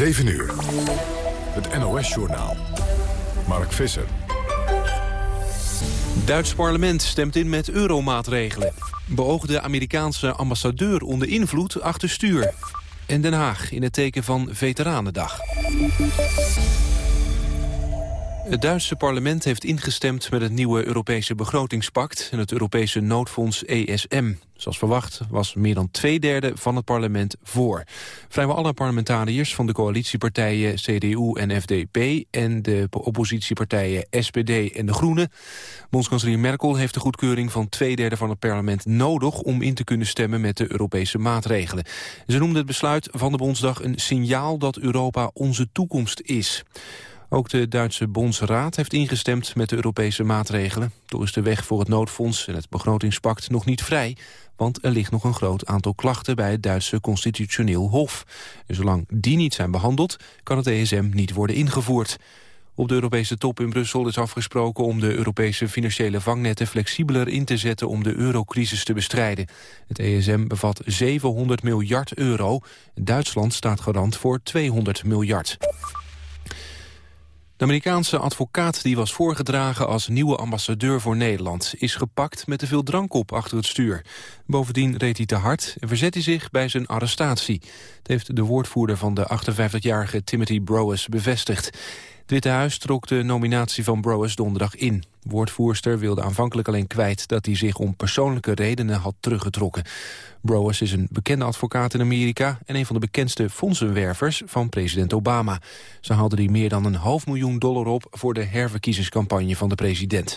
7 uur. Het NOS-journaal. Mark Visser. Duits parlement stemt in met euromaatregelen. Beoogde Amerikaanse ambassadeur onder invloed achter stuur. En Den Haag in het teken van Veteranendag. Het Duitse parlement heeft ingestemd met het nieuwe Europese begrotingspact en het Europese noodfonds ESM. Zoals verwacht was meer dan twee derde van het parlement voor. Vrijwel alle parlementariërs van de coalitiepartijen CDU en FDP en de oppositiepartijen SPD en de Groenen. Bondskanselier Merkel heeft de goedkeuring van twee derde van het parlement nodig om in te kunnen stemmen met de Europese maatregelen. Ze noemde het besluit van de Bondsdag een signaal dat Europa onze toekomst is. Ook de Duitse Bondsraad heeft ingestemd met de Europese maatregelen. Toch is de weg voor het noodfonds en het begrotingspact nog niet vrij... want er ligt nog een groot aantal klachten bij het Duitse Constitutioneel Hof. En zolang die niet zijn behandeld, kan het ESM niet worden ingevoerd. Op de Europese top in Brussel is afgesproken om de Europese financiële vangnetten flexibeler in te zetten om de eurocrisis te bestrijden. Het ESM bevat 700 miljard euro. Duitsland staat garant voor 200 miljard. De Amerikaanse advocaat die was voorgedragen als nieuwe ambassadeur voor Nederland... is gepakt met te veel drank op achter het stuur. Bovendien reed hij te hard en verzet hij zich bij zijn arrestatie. Het heeft de woordvoerder van de 58-jarige Timothy Browes bevestigd. Het Witte Huis trok de nominatie van Browers donderdag in. Woordvoerster wilde aanvankelijk alleen kwijt dat hij zich om persoonlijke redenen had teruggetrokken. Browers is een bekende advocaat in Amerika en een van de bekendste fondsenwervers van president Obama. Ze haalde die meer dan een half miljoen dollar op voor de herverkiezingscampagne van de president.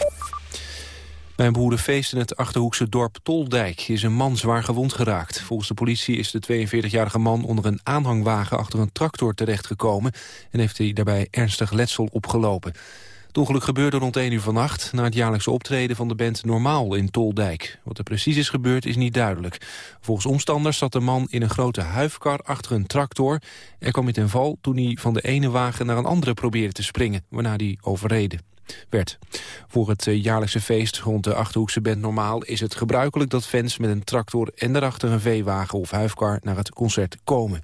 Bij een boerenfeest in het Achterhoekse dorp Toldijk is een man zwaar gewond geraakt. Volgens de politie is de 42-jarige man onder een aanhangwagen achter een tractor terechtgekomen en heeft hij daarbij ernstig letsel opgelopen. Het ongeluk gebeurde rond 1 uur vannacht... na het jaarlijkse optreden van de band Normaal in Toldijk. Wat er precies is gebeurd is niet duidelijk. Volgens omstanders zat de man in een grote huifkar achter een tractor. Er kwam hij ten val toen hij van de ene wagen naar een andere probeerde te springen... waarna hij overreden werd. Voor het eh, jaarlijkse feest rond de Achterhoekse band Normaal... is het gebruikelijk dat fans met een tractor en daarachter een veewagen of huifkar naar het concert komen.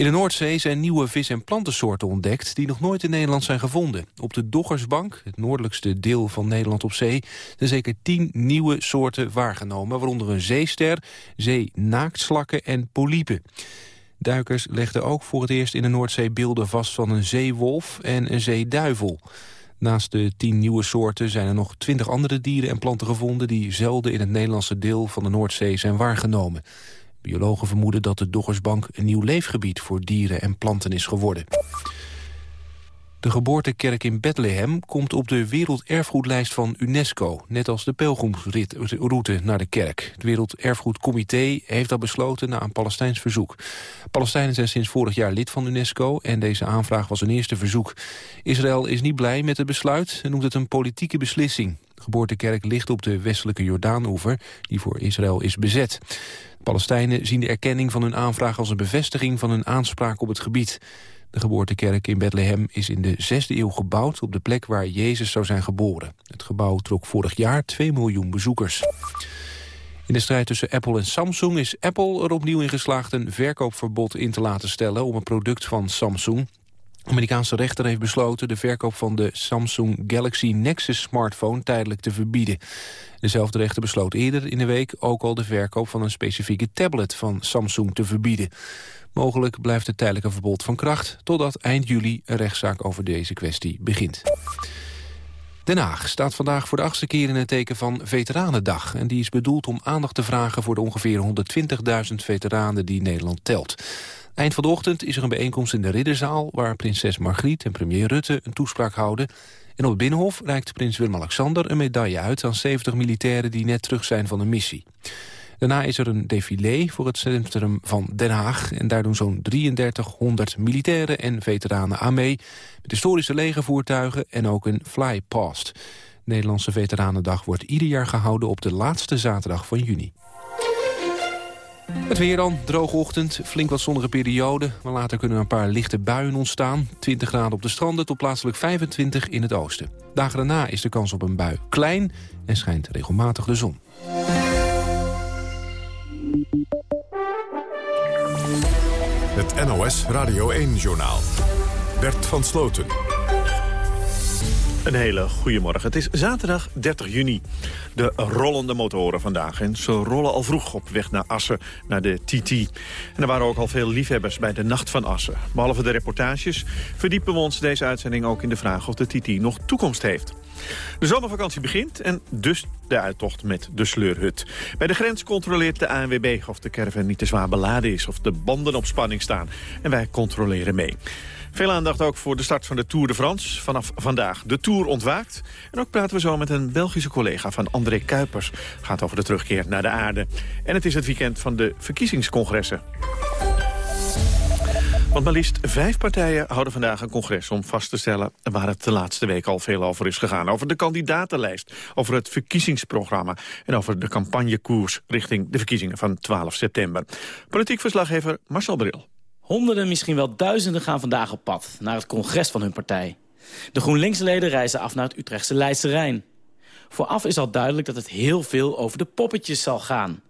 In de Noordzee zijn nieuwe vis- en plantensoorten ontdekt... die nog nooit in Nederland zijn gevonden. Op de Doggersbank, het noordelijkste deel van Nederland op zee... zijn zeker tien nieuwe soorten waargenomen... waaronder een zeester, zeenaaktslakken en polypen. Duikers legden ook voor het eerst in de Noordzee beelden vast... van een zeewolf en een zeeduivel. Naast de tien nieuwe soorten zijn er nog twintig andere dieren en planten gevonden... die zelden in het Nederlandse deel van de Noordzee zijn waargenomen. Biologen vermoeden dat de Doggersbank een nieuw leefgebied voor dieren en planten is geworden. De geboortekerk in Bethlehem komt op de werelderfgoedlijst van UNESCO... net als de pelgrimsroute naar de kerk. Het Werelderfgoedcomité heeft dat besloten na een Palestijns verzoek. Palestijnen zijn sinds vorig jaar lid van UNESCO... en deze aanvraag was een eerste verzoek. Israël is niet blij met het besluit en noemt het een politieke beslissing. De geboortekerk ligt op de westelijke Jordaanoever... die voor Israël is bezet. Palestijnen zien de erkenning van hun aanvraag als een bevestiging van hun aanspraak op het gebied. De geboortekerk in Bethlehem is in de 6e eeuw gebouwd op de plek waar Jezus zou zijn geboren. Het gebouw trok vorig jaar 2 miljoen bezoekers. In de strijd tussen Apple en Samsung is Apple er opnieuw in geslaagd een verkoopverbod in te laten stellen op een product van Samsung. Amerikaanse rechter heeft besloten de verkoop van de Samsung Galaxy Nexus smartphone tijdelijk te verbieden. Dezelfde rechter besloot eerder in de week ook al de verkoop van een specifieke tablet van Samsung te verbieden. Mogelijk blijft het tijdelijke verbod van kracht totdat eind juli een rechtszaak over deze kwestie begint. Den Haag staat vandaag voor de achtste keer in het teken van Veteranendag. En die is bedoeld om aandacht te vragen voor de ongeveer 120.000 veteranen die Nederland telt. Eind van de ochtend is er een bijeenkomst in de Ridderzaal... waar prinses Margriet en premier Rutte een toespraak houden. En op het Binnenhof reikt prins Willem-Alexander een medaille uit... aan 70 militairen die net terug zijn van een missie. Daarna is er een défilé voor het centrum van Den Haag. En daar doen zo'n 3300 militairen en veteranen aan mee. Met historische legervoertuigen en ook een flypast. Nederlandse Veteranendag wordt ieder jaar gehouden op de laatste zaterdag van juni. Het weer dan, droge ochtend, flink wat zonnige periode. Maar later kunnen er een paar lichte buien ontstaan. 20 graden op de stranden tot plaatselijk 25 in het oosten. Dagen daarna is de kans op een bui klein en schijnt regelmatig de zon. Het NOS Radio 1-journaal. Bert van Sloten. Een hele goede morgen. Het is zaterdag 30 juni. De rollende motoren vandaag. En ze rollen al vroeg op weg naar Assen, naar de TT. En er waren ook al veel liefhebbers bij de Nacht van Assen. Behalve de reportages verdiepen we ons deze uitzending ook in de vraag... of de TT nog toekomst heeft. De zomervakantie begint en dus de uittocht met de sleurhut. Bij de grens controleert de ANWB of de caravan niet te zwaar beladen is... of de banden op spanning staan. En wij controleren mee. Veel aandacht ook voor de start van de Tour de France. Vanaf vandaag de Tour ontwaakt. En ook praten we zo met een Belgische collega van André Kuipers. Gaat over de terugkeer naar de aarde. En het is het weekend van de verkiezingscongressen. Want maar liefst vijf partijen houden vandaag een congres om vast te stellen waar het de laatste week al veel over is gegaan. Over de kandidatenlijst, over het verkiezingsprogramma en over de campagnekoers richting de verkiezingen van 12 september. Politiek verslaggever Marcel Bril. Honderden, misschien wel duizenden gaan vandaag op pad naar het congres van hun partij. De GroenLinks-leden reizen af naar het Utrechtse Leidse Rijn. Vooraf is al duidelijk dat het heel veel over de poppetjes zal gaan.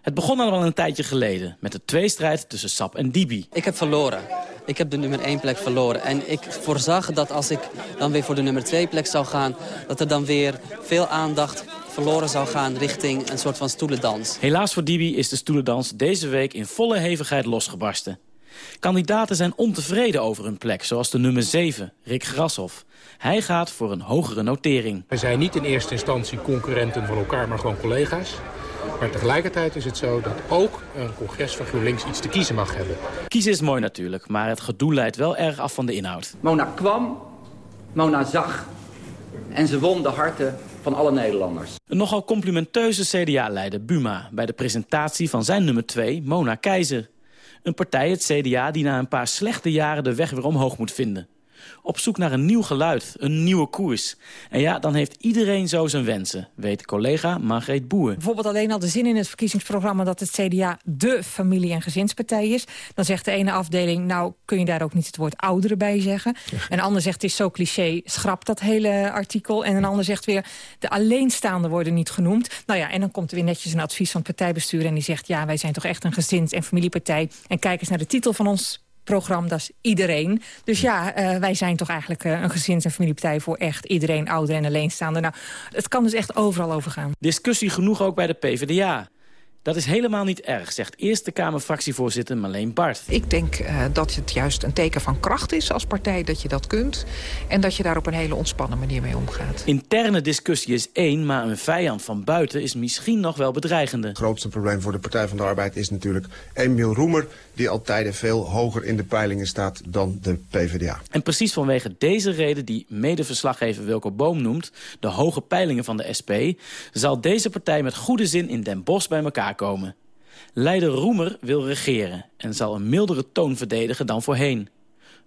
Het begon al een tijdje geleden met de tweestrijd tussen Sap en Dibi. Ik heb verloren. Ik heb de nummer 1 plek verloren. En ik voorzag dat als ik dan weer voor de nummer 2 plek zou gaan... dat er dan weer veel aandacht verloren zou gaan richting een soort van stoelendans. Helaas voor Dibi is de stoelendans deze week in volle hevigheid losgebarsten. Kandidaten zijn ontevreden over hun plek, zoals de nummer 7, Rick Grashoff. Hij gaat voor een hogere notering. Wij zijn niet in eerste instantie concurrenten van elkaar, maar gewoon collega's. Maar tegelijkertijd is het zo dat ook een congres van GroenLinks iets te kiezen mag hebben. Kiezen is mooi natuurlijk, maar het gedoe leidt wel erg af van de inhoud. Mona kwam, Mona zag en ze won de harten van alle Nederlanders. Een nogal complimenteuze CDA-leider Buma bij de presentatie van zijn nummer 2, Mona Keizer. Een partij, het CDA, die na een paar slechte jaren de weg weer omhoog moet vinden. Op zoek naar een nieuw geluid, een nieuwe koers. En ja, dan heeft iedereen zo zijn wensen, weet collega Margreet Boer. Bijvoorbeeld alleen al de zin in het verkiezingsprogramma... dat het CDA de familie- en gezinspartij is. Dan zegt de ene afdeling, nou kun je daar ook niet het woord ouderen bij zeggen. Een ander zegt, het is zo cliché, schrap dat hele artikel. En een ander zegt weer, de alleenstaanden worden niet genoemd. Nou ja, en dan komt er weer netjes een advies van het partijbestuur... en die zegt, ja, wij zijn toch echt een gezins- en familiepartij. En kijk eens naar de titel van ons programma, dat is iedereen. Dus ja, uh, wij zijn toch eigenlijk uh, een gezins- en familiepartij... voor echt iedereen, ouder en alleenstaande. Nou, het kan dus echt overal over gaan. Discussie genoeg ook bij de PvdA. Dat is helemaal niet erg, zegt Eerste Kamerfractievoorzitter Marleen Bart. Ik denk uh, dat het juist een teken van kracht is als partij dat je dat kunt. En dat je daar op een hele ontspannen manier mee omgaat. Interne discussie is één, maar een vijand van buiten is misschien nog wel bedreigender. Het grootste probleem voor de Partij van de Arbeid is natuurlijk Emiel Roemer... die al tijden veel hoger in de peilingen staat dan de PvdA. En precies vanwege deze reden die medeverslaggever Wilco Boom noemt... de hoge peilingen van de SP... zal deze partij met goede zin in Den Bosch bij elkaar komen. Leider Roemer wil regeren en zal een mildere toon verdedigen dan voorheen.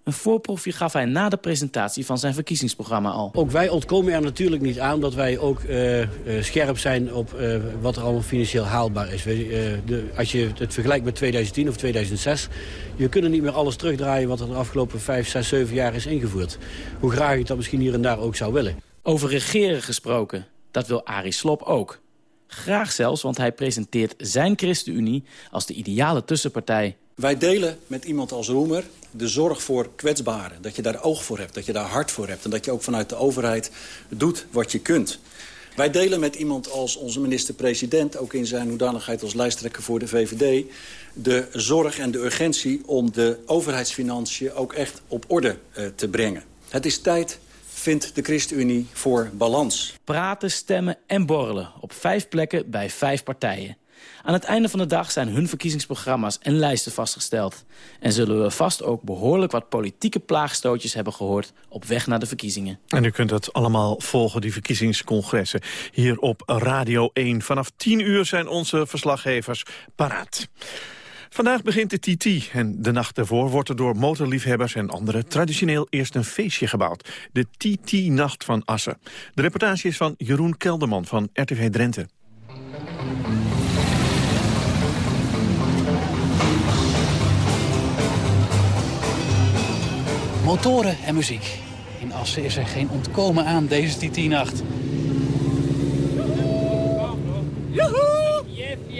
Een voorproefje gaf hij na de presentatie van zijn verkiezingsprogramma al. Ook wij ontkomen er natuurlijk niet aan dat wij ook uh, uh, scherp zijn op uh, wat er allemaal financieel haalbaar is. De, als je het vergelijkt met 2010 of 2006, je kunt niet meer alles terugdraaien wat er de afgelopen 5, 6, 7 jaar is ingevoerd. Hoe graag ik dat misschien hier en daar ook zou willen. Over regeren gesproken, dat wil Arie Slop ook. Graag zelfs, want hij presenteert zijn ChristenUnie als de ideale tussenpartij. Wij delen met iemand als Roemer de zorg voor kwetsbaren. Dat je daar oog voor hebt, dat je daar hart voor hebt... en dat je ook vanuit de overheid doet wat je kunt. Wij delen met iemand als onze minister-president... ook in zijn hoedanigheid als lijsttrekker voor de VVD... de zorg en de urgentie om de overheidsfinanciën ook echt op orde uh, te brengen. Het is tijd vindt de ChristenUnie voor balans. Praten, stemmen en borrelen op vijf plekken bij vijf partijen. Aan het einde van de dag zijn hun verkiezingsprogramma's en lijsten vastgesteld. En zullen we vast ook behoorlijk wat politieke plaagstootjes hebben gehoord op weg naar de verkiezingen. En u kunt dat allemaal volgen, die verkiezingscongressen, hier op Radio 1. Vanaf 10 uur zijn onze verslaggevers paraat. Vandaag begint de TT en de nacht ervoor wordt er door motorliefhebbers en anderen traditioneel eerst een feestje gebouwd. De TT-nacht van Assen. De reportage is van Jeroen Kelderman van RTV Drenthe. Motoren en muziek. In Assen is er geen ontkomen aan deze TT-nacht.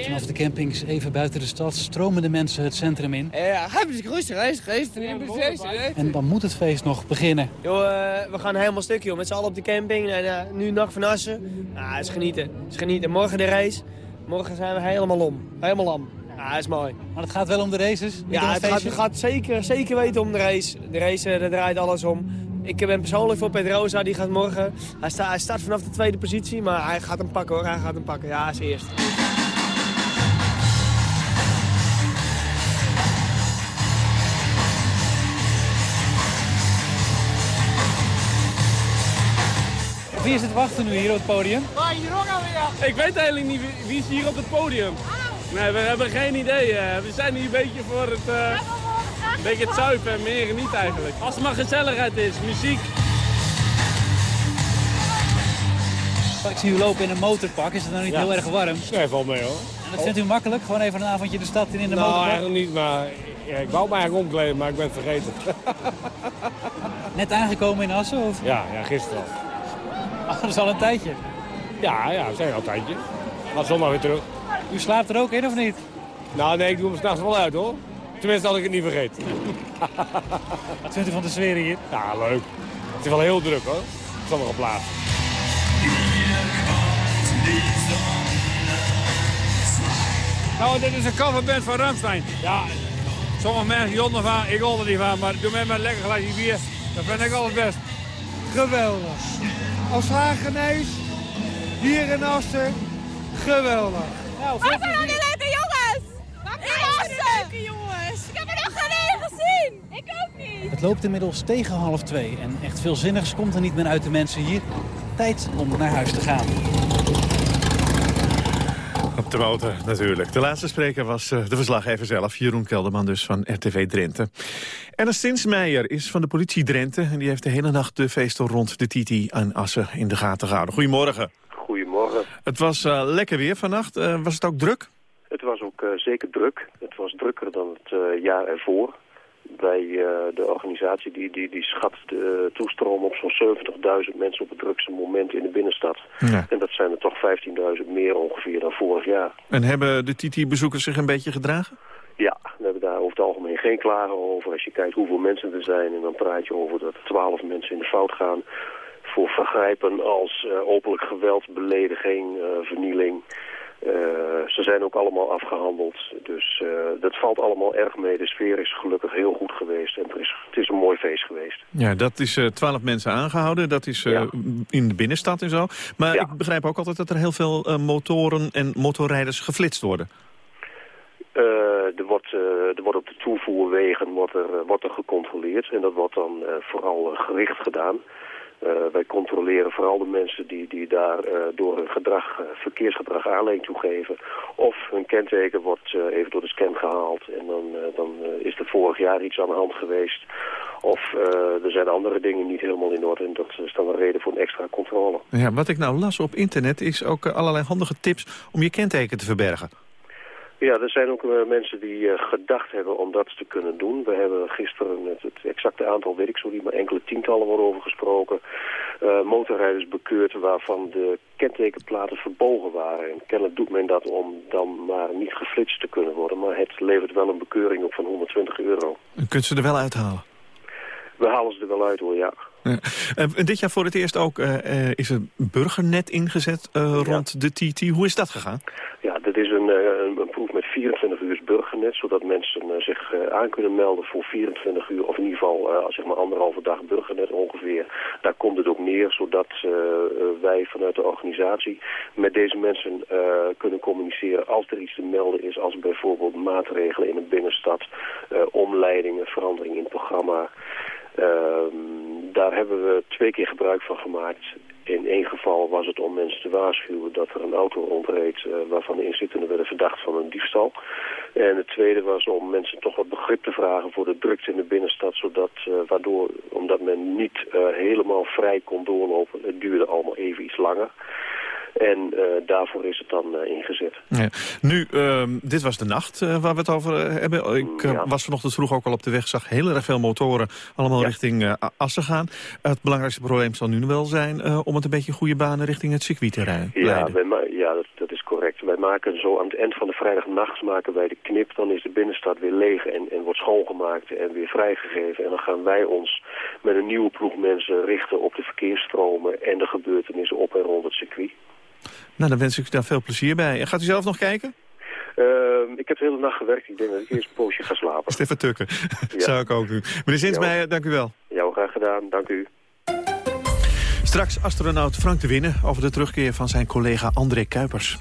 Vanaf de campings even buiten de stad stromen de mensen het centrum in. Ja, hebben ze rustig, rustig, rustig. En dan moet het feest nog beginnen. Joh, uh, we gaan helemaal stuk, joh. Met z'n allen op de camping. En uh, nu nacht van Assen. Ah, het is genieten. Het is genieten. Morgen de race. Morgen zijn we helemaal om. Helemaal lam. Ja, dat is mooi. Maar het gaat wel om de races? Niet ja, het, het, gaat, gaat, zeker, zeker weten om de race. De race, daar draait alles om. Ik ben persoonlijk voor Pedrosa, die gaat morgen. Hij, sta, hij start vanaf de tweede positie, maar hij gaat hem pakken hoor. Hij gaat hem pakken. Ja, als eerst. Wie is het wachten nu hier op het podium? Ik weet eigenlijk niet wie, wie is hier op het podium. Nee, we hebben geen idee. We zijn hier een beetje voor het, uh, een beetje het zuipen en meer niet eigenlijk. Als het maar gezelligheid is, muziek. Ik zie u lopen in een motorpak. Is het nou niet heel erg warm? Nee, valt mee hoor. En dat vindt u makkelijk? Gewoon even een avondje de stad in in de nou, motorpak? eigenlijk niet, maar ja, ik wou me eigenlijk omkleden, maar ik ben het vergeten. Net aangekomen in Assen? Of? Ja, ja, gisteren al. Oh, dat is al een tijdje? Ja, ja, we zijn al een tijdje. Gaat zondag weer terug. U slaapt er ook in of niet? Nou nee, ik doe hem s'nachts wel uit hoor. Tenminste als ik het niet vergeet. Wat vindt u van de sfeer hier? Ja, leuk. Het is wel heel druk hoor. Op sommige plaatsen. Nou, dit is een coverband van Ramstein. Ja, sommige mensen jonden van, ik hol er niet van, maar doe mij maar een lekker glaasje bier. Dat vind ik altijd best. Geweldig. Als Hagenees, hier in Assen, geweldig. Nou, Wat zijn al die leuke jongens? In Assen! leuke jongens. Ik heb er nog geen één gezien. Ik ook niet. Het loopt inmiddels tegen half twee en echt veel zinnigs komt er niet meer uit de mensen hier. Tijd om naar huis te gaan. Op de motor natuurlijk. De laatste spreker was uh, de verslaggever zelf, Jeroen Kelderman dus van RTV Drenthe. Ernst Stinsmeijer is van de politie Drenthe en die heeft de hele nacht de feestel rond de Titi aan Assen in de gaten gehouden. Goedemorgen. Goedemorgen. Het was uh, lekker weer vannacht. Uh, was het ook druk? Het was ook zeker druk. Het was drukker dan het jaar ervoor bij de organisatie die, die, die schat de toestroom op zo'n 70.000 mensen op het drukste moment in de binnenstad. Ja. En dat zijn er toch 15.000 meer ongeveer dan vorig jaar. En hebben de TT-bezoekers zich een beetje gedragen? Ja, we hebben daar over het algemeen geen klagen over. Als je kijkt hoeveel mensen er zijn en dan praat je over dat 12 mensen in de fout gaan voor vergrijpen als uh, openlijk geweld, belediging, uh, vernieling. Uh, ze zijn ook allemaal afgehandeld. Dus uh, dat valt allemaal erg mee. De sfeer is gelukkig heel goed geweest. En het is, het is een mooi feest geweest. Ja, dat is uh, twaalf mensen aangehouden. Dat is ja. in de binnenstad en zo. Maar ja. ik begrijp ook altijd dat er heel veel motoren en motorrijders geflitst worden. er, wordt, er wordt op de toevoerwegen wordt er, wordt er gecontroleerd. En dat wordt dan vooral gericht gedaan. Uh, wij controleren vooral de mensen die, die daar uh, door hun gedrag, uh, verkeersgedrag aanleiding toegeven. Of hun kenteken wordt even door de scan gehaald en dan, dan is er vorig jaar iets aan de hand geweest. Of er zijn andere dingen niet helemaal in orde en dat is dan een reden voor een extra controle. Ja, wat ik nou las op internet is ook allerlei handige tips om je kenteken te verbergen. Ja, er zijn ook uh, mensen die uh, gedacht hebben om dat te kunnen doen. We hebben gisteren, het, het exacte aantal weet ik zo niet, maar enkele tientallen worden over gesproken. Uh, motorrijders bekeurd waarvan de kentekenplaten verbogen waren. En kennelijk doet men dat om dan maar niet geflitst te kunnen worden. Maar het levert wel een bekeuring op van 120 euro. En kunt ze er wel uithalen? We halen ze er wel uit hoor, ja. Ja. Dit jaar voor het eerst ook is er burgernet ingezet rond ja. de TT. Hoe is dat gegaan? Ja, dat is een, een, een met 24 uur burgernet, zodat mensen zich aan kunnen melden voor 24 uur, of in ieder geval zeg maar anderhalve dag burgernet ongeveer. Daar komt het ook neer, zodat wij vanuit de organisatie met deze mensen kunnen communiceren als er iets te melden is, als bijvoorbeeld maatregelen in een binnenstad, omleidingen, veranderingen in het programma. Uh, daar hebben we twee keer gebruik van gemaakt. In één geval was het om mensen te waarschuwen dat er een auto rondreed uh, waarvan de inzittenden werden verdacht van een diefstal. En het tweede was om mensen toch wat begrip te vragen voor de drukte in de binnenstad, zodat, uh, waardoor, omdat men niet uh, helemaal vrij kon doorlopen, het duurde allemaal even iets langer. En daarvoor is het dan ingezet. Ja. Nu, ehm, dit was de nacht waar we het over hebben. Ik was vanochtend vroeg ook al op de weg, zag heel erg veel motoren allemaal richting Assen gaan. het belangrijkste probleem zal nu wel zijn om het een beetje goede banen richting het circuit te rijden. Ja, ja dat, dat is correct. Wij maken zo aan het eind van de vrijdagnacht maken wij de knip. Dan is de binnenstad weer leeg en, en wordt schoongemaakt en weer vrijgegeven. En dan gaan wij ons met een nieuwe ploeg mensen richten op de verkeersstromen en de gebeurtenissen op en rond het circuit. Nou, dan wens ik u daar veel plezier bij. En gaat u zelf nog kijken? Uh, ik heb de hele nacht gewerkt. Ik denk dat ik eerst een poosje ga slapen. Stefan Tukken, ja. zou ik ook doen. Meneer Zinsmeijer, dank u wel. Ja, graag gedaan. Dank u. Straks astronaut Frank de Winnen over de terugkeer van zijn collega André Kuipers.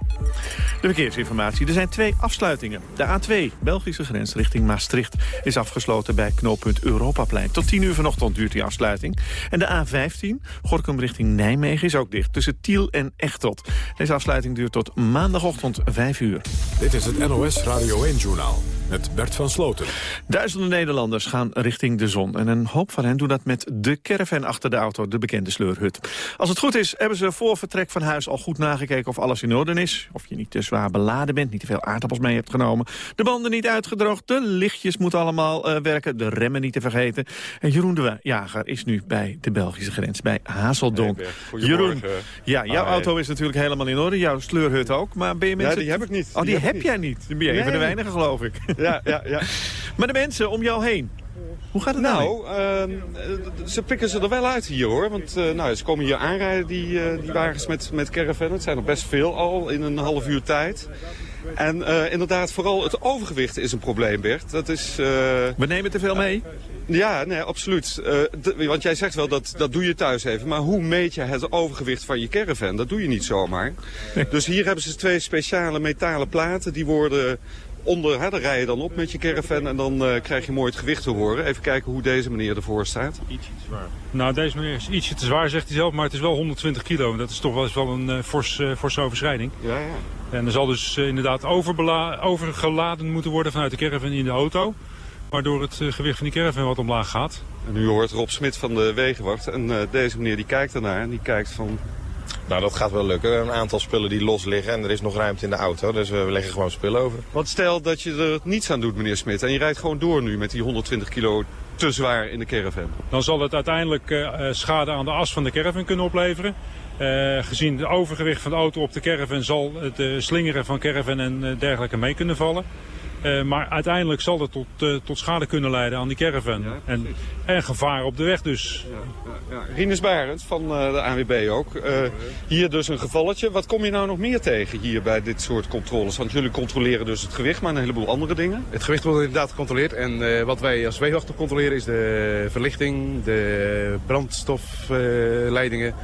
De verkeersinformatie. Er zijn twee afsluitingen. De A2, Belgische grens richting Maastricht, is afgesloten bij knooppunt Europaplein. Tot 10 uur vanochtend duurt die afsluiting. En de A15, Gorkum richting Nijmegen, is ook dicht tussen Tiel en Echteld. Deze afsluiting duurt tot maandagochtend 5 uur. Dit is het NOS Radio 1-journaal met Bert van Sloten. Duizenden Nederlanders gaan richting de zon. En een hoop van hen doen dat met de caravan achter de auto, de bekende sleurhut. Als het goed is, hebben ze voor vertrek van huis al goed nagekeken of alles in orde is. Of je niet te zwaar beladen bent, niet te veel aardappels mee hebt genomen. De banden niet uitgedroogd, de lichtjes moeten allemaal uh, werken, de remmen niet te vergeten. En Jeroen de Jager is nu bij de Belgische grens, bij Hazeldonk. Hey, Jeroen, ja, jouw auto is natuurlijk helemaal in orde, jouw sleurhut ook. Maar ben je mensen... Ja, die heb ik niet. Oh, die, heb jij niet? Dan ben je nee. van de weinigen, geloof ik. Ja, ja, ja. maar de mensen om jou heen, hoe gaat het nou? Nou, ze pikken ze er wel uit hier hoor. Want uh, nou, ze komen hier aanrijden, die, uh, die wagens met, met caravan. Het zijn er best veel al in een half uur tijd. En uh, inderdaad, vooral het overgewicht is een probleem, Bert. Dat is, We nemen te veel mee? Ja, nee, absoluut. Want jij zegt wel, dat, dat doe je thuis even. Maar hoe meet je het overgewicht van je caravan? Dat doe je niet zomaar. Dus hier hebben ze twee speciale metalen platen. Die worden onder, hè, daar rij je dan op met je caravan en dan uh, krijg je mooi het gewicht te horen. Even kijken hoe deze meneer ervoor staat. Ietsje te zwaar. Nou, deze meneer is ietsje te zwaar, zegt hij zelf, maar het is wel 120 kilo. Dat is toch wel, eens wel een uh, fors, uh, forse overschrijding. Ja, ja. En er zal dus inderdaad overgeladen moeten worden vanuit de caravan in de auto. Waardoor het gewicht van die caravan wat omlaag gaat. En u hoort Rob Smit van de Wegenwacht. En deze meneer die kijkt ernaar en die kijkt van... Nou, dat gaat wel lukken. Een aantal spullen die los liggen en er is nog ruimte in de auto. Dus we leggen gewoon spullen over. Wat stel dat je er niets aan doet, meneer Smit. En je rijdt gewoon door nu met die 120 kilo te zwaar in de caravan. Dan zal het uiteindelijk uh, schade aan de as van de caravan kunnen opleveren. Uh, gezien het overgewicht van de auto op de caravan zal het uh, slingeren van caravan en dergelijke mee kunnen vallen. Uh, maar uiteindelijk zal het tot, uh, tot schade kunnen leiden aan die caravan. Ja, en, en gevaar op de weg dus. Ja, ja, ja. Rinus Barend van uh, de ANWB ook. hier dus een gevalletje. Wat kom je nou nog meer tegen hier bij dit soort controles? Want jullie controleren dus het gewicht, maar een heleboel andere dingen. Het gewicht wordt inderdaad gecontroleerd. En wat wij als weewachter controleren is de verlichting, de brandstofleidingen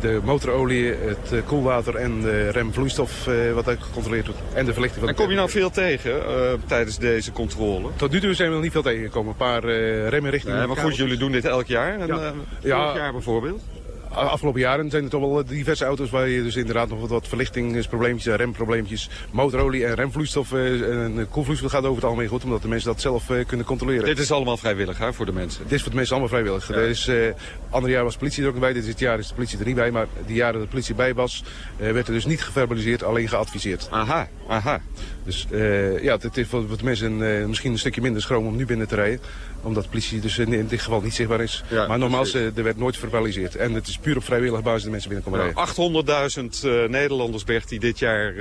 de motorolie, het uh, koelwater en de remvloeistof uh, wat ook gecontroleerd wordt. En de verlichting van En kom je nou veel tegen uh, tijdens deze controle? Tot nu toe zijn we nog niet veel tegengekomen. Een paar remmenrichtingen. Ja, maar goed, jullie doen dit elk jaar. En, ja. ja. jaar bijvoorbeeld? Afgelopen jaren zijn er toch wel diverse auto's waar je dus inderdaad nog wat verlichtingsprobleempjes, remprobleempjes, motorolie en remvloeistof en koelvloeistof gaat over het algemeen goed, omdat de mensen dat zelf kunnen controleren. Dit is allemaal vrijwillig hè, voor de mensen? Dit is voor de mensen allemaal vrijwillig. Ja. Uh, ander jaar was de politie er ook bij, dit jaar is de politie er niet bij, maar die jaren dat de politie bij was, uh, werd er dus niet geverbaliseerd, alleen geadviseerd. Aha, aha. Dus uh, ja, het is voor de mensen misschien een stukje minder schroom om nu binnen te rijden. Omdat de politie dus in, in dit geval niet zichtbaar is. Ja, maar nogmaals, uh, er werd nooit verbaliseerd. En het is puur op vrijwillige basis de mensen binnenkomen rijden. 800.000 Nederlanders, Bert, die dit jaar,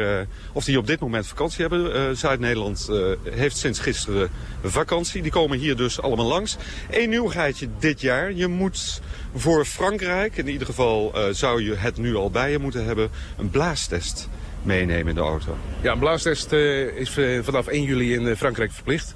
of die op dit moment vakantie hebben. Zuid-Nederland heeft sinds gisteren vakantie. Die komen hier dus allemaal langs. Eén nieuwigheidje dit jaar. Je moet voor Frankrijk, in ieder geval zou je het nu al bij je moeten hebben, een blaastest meenemen in de auto. Ja, een blaastest is vanaf 1 juli in Frankrijk verplicht.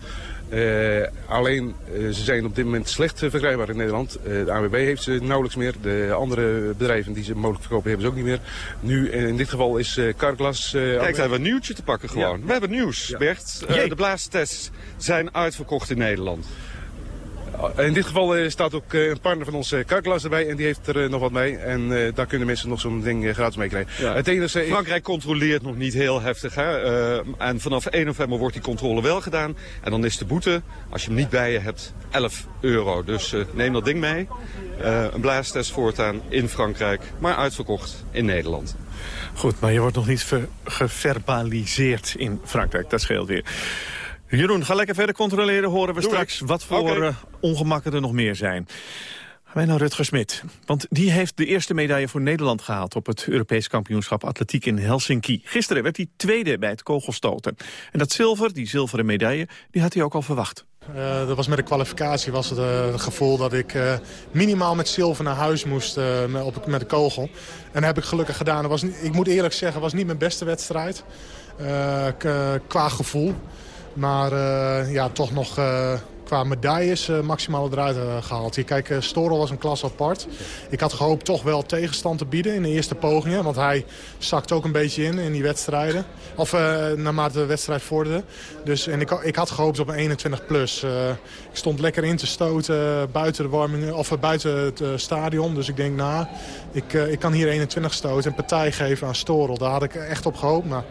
Alleen, ze zijn op dit moment slecht verkrijgbaar in Nederland. de ANWB heeft ze nauwelijks meer. De andere bedrijven die ze mogelijk verkopen hebben ze ook niet meer. Nu, in dit geval is Carglass... Kijk, daar hebben we een nieuwtje te pakken gewoon. Ja. We hebben nieuws, ja. Bert. de blaastests zijn uitverkocht in Nederland. In dit geval eh, staat ook eh, een partner van ons, uh, erbij. En die heeft er nog wat mee. En daar kunnen mensen nog zo'n ding gratis mee krijgen. Het enige, Frankrijk controleert nog niet heel heftig. Hè? en vanaf 1 november wordt die controle wel gedaan. En dan is de boete, als je hem niet bij je hebt, 11 euro. Dus neem dat ding mee. een blaastest voortaan in Frankrijk. Maar uitverkocht in Nederland. Goed, maar je wordt nog niet geverbaliseerd in Frankrijk. Dat scheelt weer. Jeroen, ga lekker verder controleren. Horen we straks wat voor okay. uh, ongemakken er nog meer zijn. Wij naar Rutger Smit. Want die heeft de eerste medaille voor Nederland gehaald... op het Europees kampioenschap atletiek in Helsinki. Gisteren werd hij tweede bij het kogelstoten. En dat zilver, die zilveren medaille, die had hij ook al verwacht. Uh, dat was met de kwalificatie was het, uh, het gevoel dat ik uh, minimaal met zilver naar huis moest met, op, met de kogel. En dat heb ik gelukkig gedaan. was ik moet eerlijk zeggen, het was niet mijn beste wedstrijd. qua gevoel. Maar uh, ja, toch nog uh, qua medailles uh, maximaal eruit gehaald. Hier, kijk, Storel was een klas apart. Ik had gehoopt toch wel tegenstand te bieden in de eerste pogingen. Want hij zakt ook een beetje in, in die wedstrijden. Of naarmate de wedstrijd vorderde. Dus, en ik, ik had gehoopt op een 21 plus. ik stond lekker in te stoten buiten, de warming, of, buiten het stadion. Dus ik denk, nou, ik, ik kan hier 21 stoten en partij geven aan Storel. Daar had ik echt op gehoopt. Maar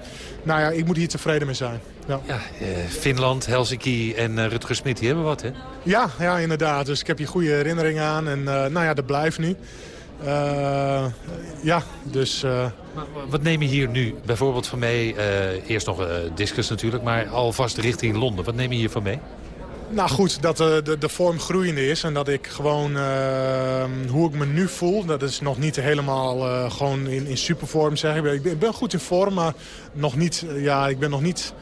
nou ja, ik moet hier tevreden mee zijn. Ja. ja eh, Finland, Helsinki en Rutger Smit, die hebben wat, hè? Ja, ja, inderdaad. Dus ik heb hier goede herinneringen aan. En uh, nou ja, dat blijft nu. Uh, ja, dus... Maar, wat neem je hier nu bijvoorbeeld van mee? eerst nog discus natuurlijk, maar alvast richting Londen. Wat neem je hier van mee? Nou goed, dat de, de, de vorm groeiende is en dat ik gewoon hoe ik me nu voel... dat is nog niet helemaal gewoon in, in supervorm zeg ik. Ik ben, ik ben goed in vorm, maar nog niet, ja, ik ben nog niet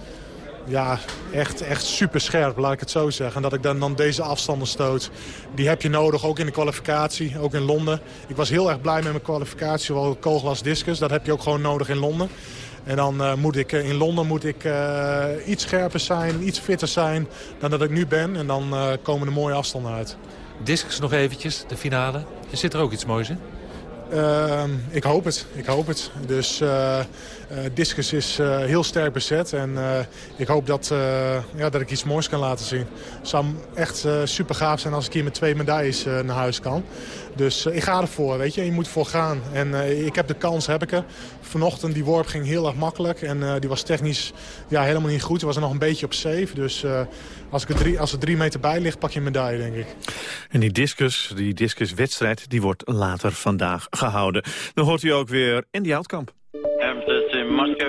ja, echt, echt super scherp, laat ik het zo zeggen. En dat ik dan, dan deze afstanden stoot, die heb je nodig, ook in de kwalificatie, ook in Londen. Ik was heel erg blij met mijn kwalificatie, zowel koolglas discus. Dat heb je ook gewoon nodig in Londen. En dan uh, moet ik uh, in Londen moet ik uh, iets scherper zijn, iets fitter zijn dan dat ik nu ben. En dan komen er mooie afstanden uit. Discus nog eventjes, de finale. Zit er ook iets moois in? Ehm, ik hoop het, ik hoop het. Dus uh, discus is uh, heel sterk bezet en ik hoop dat, ja, dat ik iets moois kan laten zien. Het zou echt super gaaf zijn als ik hier met twee medailles naar huis kan. Dus ik ga ervoor, weet je. Je moet ervoor gaan. En ik heb de kans, heb ik er. Vanochtend, die worp ging heel erg makkelijk. En die was technisch ja, helemaal niet goed. Hij was er nog een beetje op safe. Dus als, ik er drie, als er drie meter bij ligt, pak je een medaille, denk ik. En die discus, die discuswedstrijd, die wordt later vandaag gehouden. Dan hoort u ook weer Andy Houtkamp.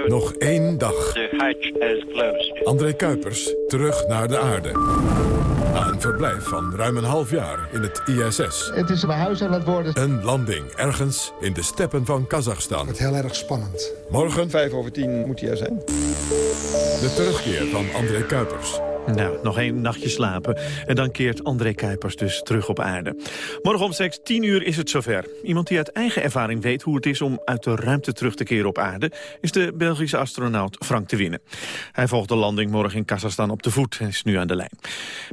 Nog één dag. André Kuipers terug naar de aarde. Na een verblijf van ruim een half jaar in het ISS. Het is mijn huis aan het worden. Een landing ergens in de steppen van Kazachstan. Het heel erg spannend. Morgen... Vijf over tien moet hij er zijn. De terugkeer van André Kuipers. Nou, nog één nachtje slapen. En dan keert André Kuipers dus terug op aarde. Morgen om 6, 10 uur is het zover. Iemand die uit eigen ervaring weet hoe het is om uit de ruimte terug te keren op aarde... is de Belgische astronaut Frank de Winnen. Hij volgt de landing morgen in Kazachstan op de voet en is nu aan de lijn.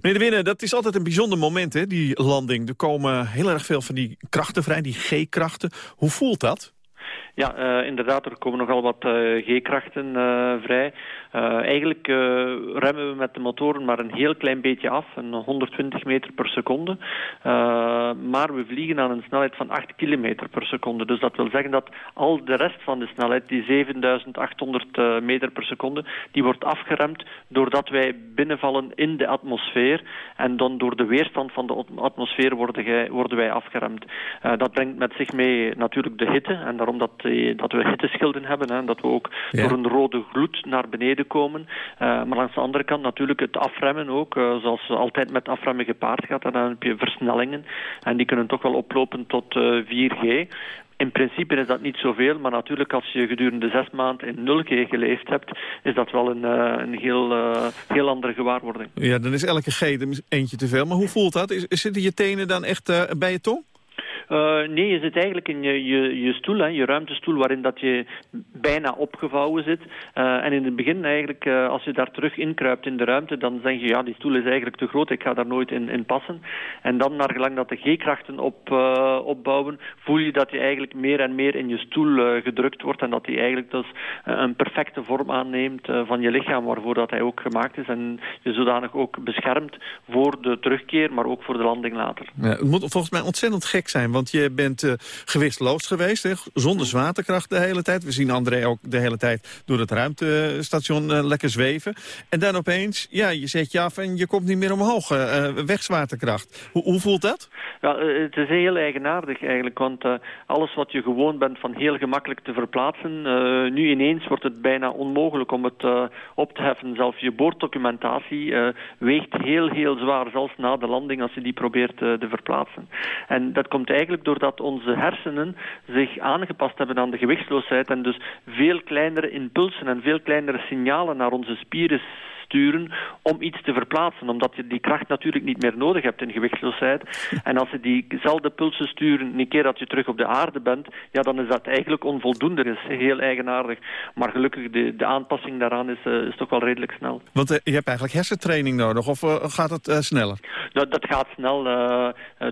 Meneer de Winnen, dat is altijd een bijzonder moment, hè, die landing. Er komen heel erg veel van die krachten vrij, die G-krachten. Hoe voelt dat? Ja, uh, inderdaad, er komen nogal wat uh, G-krachten uh, vrij. Eigenlijk remmen we met de motoren maar een heel klein beetje af, een 120 meter per seconde. Maar we vliegen aan een snelheid van 8 kilometer per seconde. Dus dat wil zeggen dat al de rest van de snelheid, die 7800 meter per seconde, die wordt afgeremd doordat wij binnenvallen in de atmosfeer. En dan door de weerstand van de atmosfeer worden, worden wij afgeremd. dat brengt met zich mee natuurlijk de hitte. En daarom dat, dat we hitteschilden hebben. Hè, dat we ook ja. door een rode gloed naar beneden komen. Uh, maar langs de andere kant natuurlijk het afremmen ook, uh, zoals altijd met afremmen gepaard gaat. En dan heb je versnellingen en die kunnen toch wel oplopen tot uh, 4G. In principe is dat niet zoveel, maar natuurlijk als je gedurende zes maanden in 0 G geleefd hebt, is dat wel een, een heel, heel andere gewaarwording. Ja, dan is elke G eentje te veel. Maar hoe voelt dat? Is, zitten je tenen dan echt bij je tong? Nee, je zit eigenlijk in je, je, je stoel, hè, je ruimtestoel, waarin dat je bijna opgevouwen zit. en in het begin eigenlijk, als je daar terug inkruipt in de ruimte, dan denk je, ja, die stoel is eigenlijk te groot, ik ga daar nooit in, in passen. En dan, naar gelang dat de G-krachten op, opbouwen, voel je dat je eigenlijk meer en meer in je stoel gedrukt wordt en dat die eigenlijk dus een perfecte vorm aanneemt van je lichaam waarvoor dat hij ook gemaakt is. En je zodanig ook beschermt voor de terugkeer, maar ook voor de landing later. Ja, het moet volgens mij ontzettend gek zijn, want je bent uh, gewichtsloos geweest, hè, zonder zwaartekracht de hele tijd. We zien André ook de hele tijd door het ruimtestation uh, lekker zweven. En dan opeens, ja, je zet je af en je komt niet meer omhoog. Uh, weg zwaartekracht. Hoe, hoe voelt dat? Ja, het is heel eigenaardig eigenlijk, want alles wat je gewoon bent van heel gemakkelijk te verplaatsen, nu ineens wordt het bijna onmogelijk om het op te heffen. Zelfs je boorddocumentatie weegt heel, heel zwaar, zelfs na de landing als je die probeert te verplaatsen. En dat komt eigenlijk doordat onze hersenen zich aangepast hebben aan de gewichtsloosheid en dus veel kleinere impulsen en veel kleinere signalen naar onze spieren sturen om iets te verplaatsen. Omdat je die kracht natuurlijk niet meer nodig hebt in gewichtsloosheid. En als je diezelfde pulsen sturen een keer dat je terug op de aarde bent, ja, dan is dat eigenlijk onvoldoende. Dat is heel eigenaardig. Maar gelukkig, de, de aanpassing daaraan is, uh, is toch wel redelijk snel. Want uh, je hebt eigenlijk hersentraining nodig, of uh, gaat het sneller? Dat, dat gaat snel.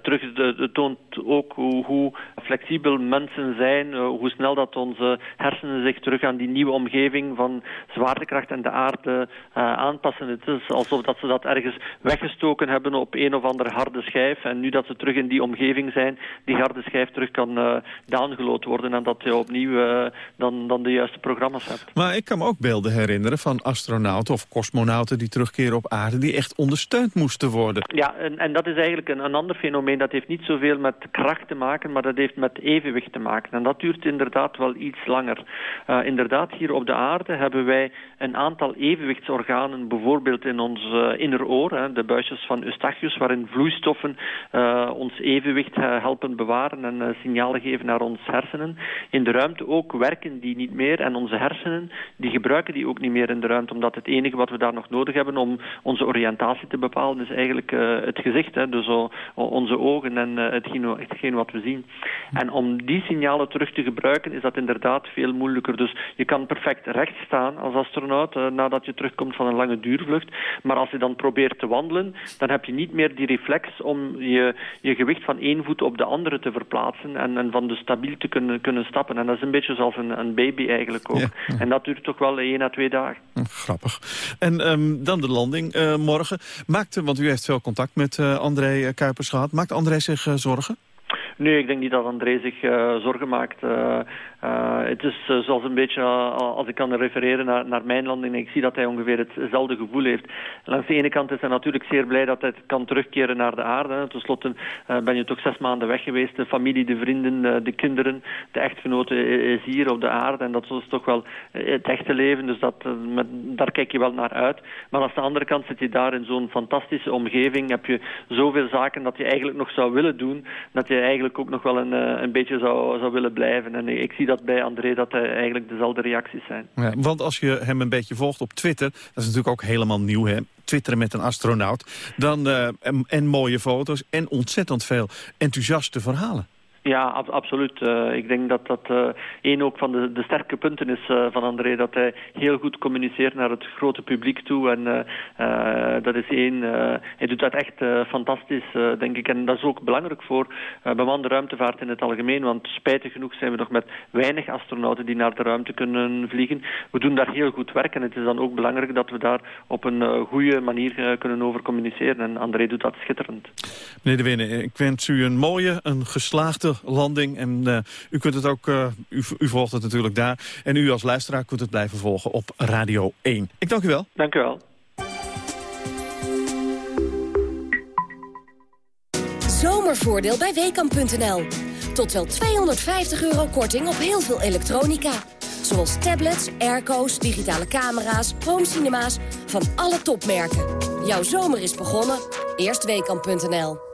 terug de, toont ook hoe, hoe, flexibel mensen zijn, hoe snel dat onze hersenen zich terug aan die nieuwe omgeving van zwaartekracht en de aarde aanpassen. Het is alsof dat ze dat ergens weggestoken hebben op een of andere harde schijf. En nu dat ze terug in die omgeving zijn, die harde schijf terug kan uh, downgeload worden. En dat je opnieuw uh, dan, dan de juiste programma's hebt. Maar ik kan me ook beelden herinneren van astronauten of cosmonauten die terugkeren op aarde. Die echt ondersteund moesten worden. Ja, en, en dat is eigenlijk een, een ander fenomeen. Dat heeft niet zoveel met kracht te maken, maar dat heeft met evenwicht te maken. En dat duurt inderdaad wel iets langer. Uh, inderdaad, hier op de aarde hebben wij een aantal evenwichtsorganen bijvoorbeeld in ons uh, inneroor, hè, de buisjes van Eustachius, waarin vloeistoffen uh, ons evenwicht uh, helpen bewaren en signalen geven naar ons hersenen. In de ruimte ook werken die niet meer en onze hersenen die gebruiken die ook niet meer in de ruimte, omdat het enige wat we daar nog nodig hebben om onze oriëntatie te bepalen is eigenlijk het gezicht, hè, dus onze ogen en hetgeen, hetgeen wat we zien. En om die signalen terug te gebruiken is dat inderdaad veel moeilijker. Dus je kan perfect recht staan als astronaut nadat je terugkomt van een lange duurvlucht. Maar als je dan probeert te wandelen, dan heb je niet meer die reflex om je, je gewicht van één voet op de andere te verplaatsen en, en van de stabiel te kunnen, kunnen stappen. En dat is een beetje zoals een, een baby eigenlijk ook. En dat duurt toch wel één à twee dagen. Hm, grappig. En um, dan de landing uh, morgen. Maakte, want u heeft veel contact met uh, André Kuipers gehad. Maakt André zich uh, zorgen? Nee, ik denk niet dat André zich uh, zorgen maakt. Uh, uh, het is zoals een beetje, als ik kan refereren naar, naar mijn landing, ik zie dat hij ongeveer hetzelfde gevoel heeft. Langs de ene kant is hij natuurlijk zeer blij dat hij kan terugkeren naar de aarde. Ten slotte ben je toch zes maanden weg geweest. De familie, de vrienden, de kinderen, de echtgenoten is hier op de aarde. En dat is toch wel het echte leven, dus dat, met, daar kijk je wel naar uit. Maar aan de andere kant zit je daar in zo'n fantastische omgeving. Heb je zoveel zaken dat je eigenlijk nog zou willen doen, dat je eigenlijk ook nog wel een, een beetje zou, zou willen blijven. En ik zie dat bij André dat er eigenlijk dezelfde reacties zijn. Ja, want als je hem een beetje volgt op Twitter, dat is natuurlijk ook helemaal nieuw hè, twitteren met een astronaut, dan, en, en mooie foto's en ontzettend veel enthousiaste verhalen. Ja, ab absoluut. Uh, ik denk dat dat uh, een ook van de, de sterke punten is uh, van André. Dat hij heel goed communiceert naar het grote publiek toe. En dat is één. hij doet dat echt fantastisch, denk ik. En dat is ook belangrijk voor bemande ruimtevaart in het algemeen. Want spijtig genoeg zijn we nog met weinig astronauten die naar de ruimte kunnen vliegen. We doen daar heel goed werk. En het is dan ook belangrijk dat we daar op een goede manier kunnen over communiceren. En André doet dat schitterend. Meneer De Winne, ik wens u een mooie, een geslaagde landing. En uh, u kunt het ook, uh, u, u, volgt het natuurlijk daar. En u als luisteraar kunt het blijven volgen op Radio 1. Ik dank u wel. Dank u wel. Zomervoordeel bij Weekamp.nl. Tot wel 250 euro korting op heel veel elektronica. Zoals tablets, airco's, digitale camera's, homecinema's van alle topmerken. Jouw zomer is begonnen. Eerst Weekamp.nl.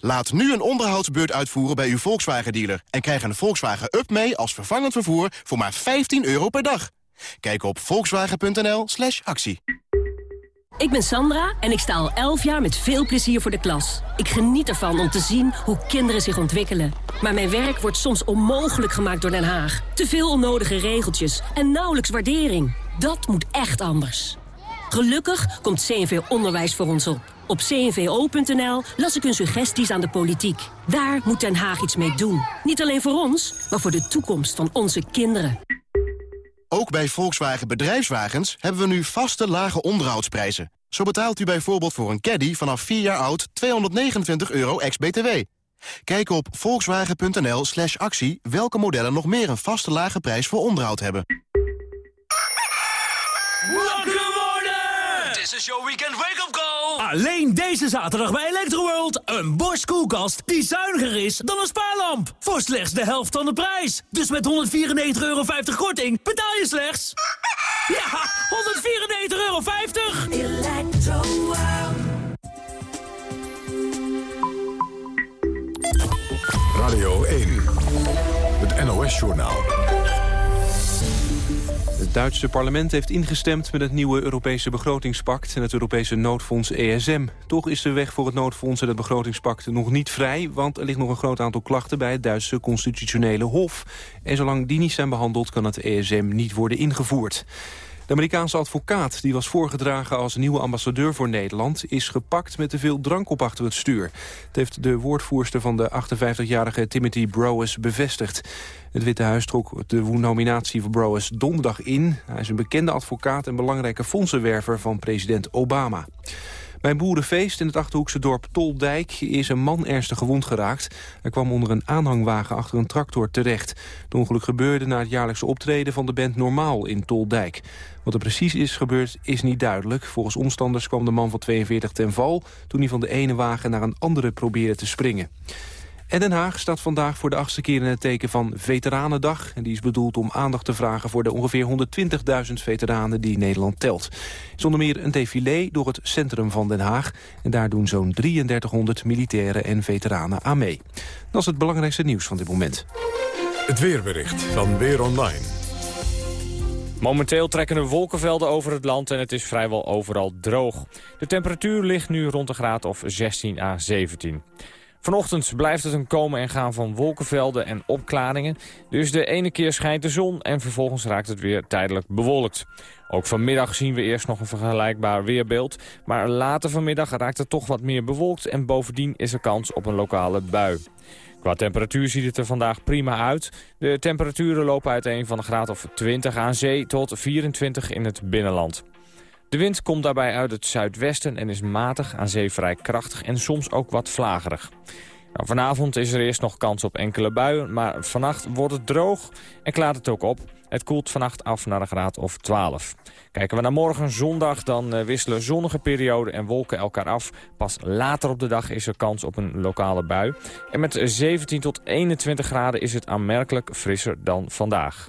Laat nu een onderhoudsbeurt uitvoeren bij uw Volkswagen dealer... en krijg een Volkswagen Up mee als vervangend vervoer voor maar 15 euro per dag. Kijk op volkswagen.nl slash actie. Ik ben Sandra en ik sta al 11 jaar met veel plezier voor de klas. Ik geniet ervan om te zien hoe kinderen zich ontwikkelen. Maar mijn werk wordt soms onmogelijk gemaakt door Den Haag. Te veel onnodige regeltjes en nauwelijks waardering. Dat moet echt anders. Gelukkig komt CNV Onderwijs voor ons op. Op cnvo.nl las ik hun suggesties aan de politiek. Daar moet Den Haag iets mee doen. Niet alleen voor ons, maar voor de toekomst van onze kinderen. Ook bij Volkswagen Bedrijfswagens hebben we nu vaste lage onderhoudsprijzen. Zo betaalt u bijvoorbeeld voor een caddy vanaf 4 jaar oud 229 euro ex-BTW. Kijk op volkswagen.nl slash actie welke modellen nog meer een vaste lage prijs voor onderhoud hebben. Is your weekend wake-up call! Alleen deze zaterdag bij Electroworld. Een Bosch koelkast die zuiniger is dan een spaarlamp. Voor slechts de helft van de prijs. Dus met 194,50 euro korting betaal je slechts... Ja, 194,50 euro. Radio 1, het NOS-journaal. Duitse parlement heeft ingestemd met het nieuwe Europese begrotingspact en het Europese noodfonds ESM. Toch is de weg voor het noodfonds en het begrotingspact nog niet vrij, want er ligt nog een groot aantal klachten bij het Duitse constitutionele hof. En zolang die niet zijn behandeld kan het ESM niet worden ingevoerd. De Amerikaanse advocaat, die was voorgedragen als nieuwe ambassadeur voor Nederland... is gepakt met te veel drank op achter het stuur. Het heeft de woordvoerster van de 58-jarige Timothy Browes bevestigd. Het Witte Huis trok de nominatie voor Browes donderdag in. Hij is een bekende advocaat en belangrijke fondsenwerver van president Obama. Bij een boerenfeest in het Achterhoekse dorp Toldijk is een man ernstig gewond geraakt. Hij kwam onder een aanhangwagen achter een tractor terecht. Het ongeluk gebeurde na het jaarlijkse optreden van de band Normaal in Toldijk. Wat er precies is gebeurd is niet duidelijk. Volgens omstanders kwam de man van 42 ten val... toen hij van de ene wagen naar een andere probeerde te springen. En Den Haag staat vandaag voor de achtste keer in het teken van Veteranendag. En die is bedoeld om aandacht te vragen voor de ongeveer 120.000 veteranen die Nederland telt. Zonder meer een défilé door het centrum van Den Haag. En daar doen zo'n 3300 militairen en veteranen aan mee. Dat is het belangrijkste nieuws van dit moment. Het weerbericht van Weer Online. Momenteel trekken er wolkenvelden over het land en het is vrijwel overal droog. De temperatuur ligt nu rond de graad of 16 à 17. Vanochtend blijft het een komen en gaan van wolkenvelden en opklaringen. Dus de ene keer schijnt de zon en vervolgens raakt het weer tijdelijk bewolkt. Ook vanmiddag zien we eerst nog een vergelijkbaar weerbeeld. Maar later vanmiddag raakt het toch wat meer bewolkt en bovendien is er kans op een lokale bui. Qua temperatuur ziet het er vandaag prima uit. De temperaturen lopen uiteen van een graad of 20 aan zee tot 24 in het binnenland. De wind komt daarbij uit het zuidwesten en is matig, aan zee vrij krachtig en soms ook wat vlagerig. Nou, vanavond is er eerst nog kans op enkele buien, maar vannacht wordt het droog en klaart het ook op. Het koelt vannacht af naar een graad of 12. Kijken we naar morgen zondag, dan uh, wisselen zonnige perioden en wolken elkaar af. Pas later op de dag is er kans op een lokale bui. En met 17 tot 21 graden is het aanmerkelijk frisser dan vandaag.